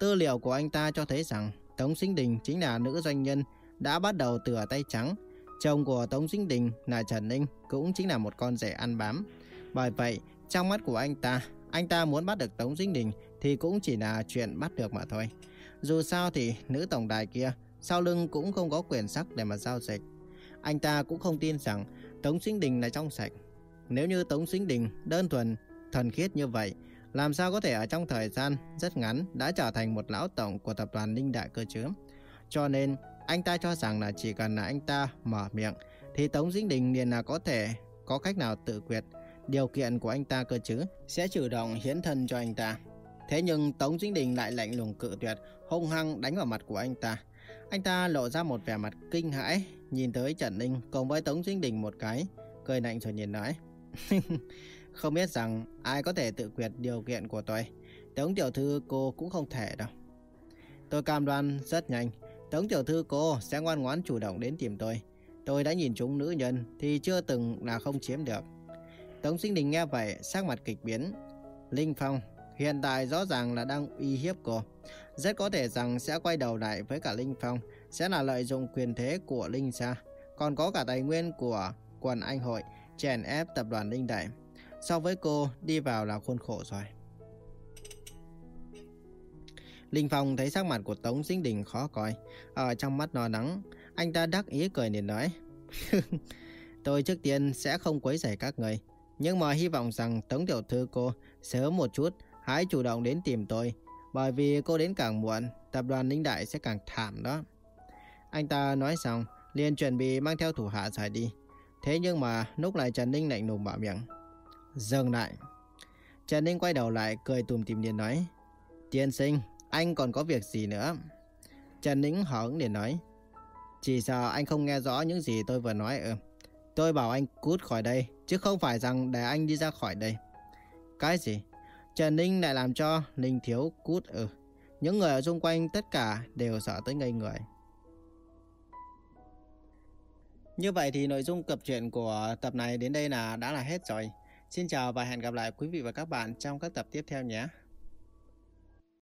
Tư liệu của anh ta cho thấy rằng Tống Sinh Đình chính là nữ doanh nhân đã bắt đầu từ tay trắng. Chồng của Tống Sinh Đình là Trần Ninh cũng chính là một con rể ăn bám. Bởi vậy, trong mắt của anh ta, anh ta muốn bắt được Tống Sinh Đình thì cũng chỉ là chuyện bắt được mà thôi. Dù sao thì nữ tổng đài kia sau lưng cũng không có quyền sắc để mà giao dịch. Anh ta cũng không tin rằng Tống Sinh Đình là trong sạch. Nếu như Tống Sinh Đình đơn thuần, thuần khiết như vậy, làm sao có thể ở trong thời gian rất ngắn đã trở thành một lão tổng của tập đoàn Ninh Đại cơ chứ? Cho nên, anh ta cho rằng là chỉ cần là anh ta mở miệng, thì Tống Dĩnh Đình liền là có thể có cách nào tự quyết. Điều kiện của anh ta cơ chứ, sẽ chủ động hiến thân cho anh ta. Thế nhưng Tống Dĩnh Đình lại lạnh lùng cự tuyệt, hung hăng đánh vào mặt của anh ta. Anh ta lộ ra một vẻ mặt kinh hãi, nhìn tới Trần Ninh cùng với Tống Dĩnh Đình một cái, cười lạnh rồi nhìn nói. Không biết rằng ai có thể tự quyết điều kiện của tôi. Tống tiểu thư cô cũng không thể đâu. Tôi cam đoan rất nhanh. Tống tiểu thư cô sẽ ngoan ngoãn chủ động đến tìm tôi. Tôi đã nhìn chúng nữ nhân thì chưa từng là không chiếm được. Tống sinh đình nghe vậy, sắc mặt kịch biến. Linh Phong, hiện tại rõ ràng là đang uy hiếp cô. Rất có thể rằng sẽ quay đầu lại với cả Linh Phong. Sẽ là lợi dụng quyền thế của Linh Sa. Còn có cả tài nguyên của quần anh hội, chèn ép tập đoàn Linh Đại. So với cô, đi vào là khuôn khổ rồi. Linh Phong thấy sắc mặt của Tống Dính Đình khó coi. Ở trong mắt nó nắng, anh ta đắc ý cười liền nói. Tôi trước tiên sẽ không quấy rầy các người. Nhưng mà hy vọng rằng Tống Tiểu Thư cô sớm một chút hãy chủ động đến tìm tôi. Bởi vì cô đến càng muộn, tập đoàn Ninh Đại sẽ càng thảm đó. Anh ta nói xong, liền chuẩn bị mang theo thủ hạ rời đi. Thế nhưng mà lúc này Trần Ninh lạnh lùng bảo miệng. Dừng lại. Trần Ninh quay đầu lại cười tùm tìm liền nói. Tiên sinh, anh còn có việc gì nữa? Trần Ninh hở hứng liền nói. Chỉ sợ anh không nghe rõ những gì tôi vừa nói ừ. Tôi bảo anh cút khỏi đây, chứ không phải rằng để anh đi ra khỏi đây. Cái gì? Trần Ninh lại làm cho Linh Thiếu cút ừ. Những người ở xung quanh tất cả đều sợ tới ngây người. Như vậy thì nội dung cập truyện của tập này đến đây là đã là hết rồi. Xin chào và hẹn gặp lại quý vị và các bạn trong các tập tiếp theo nhé.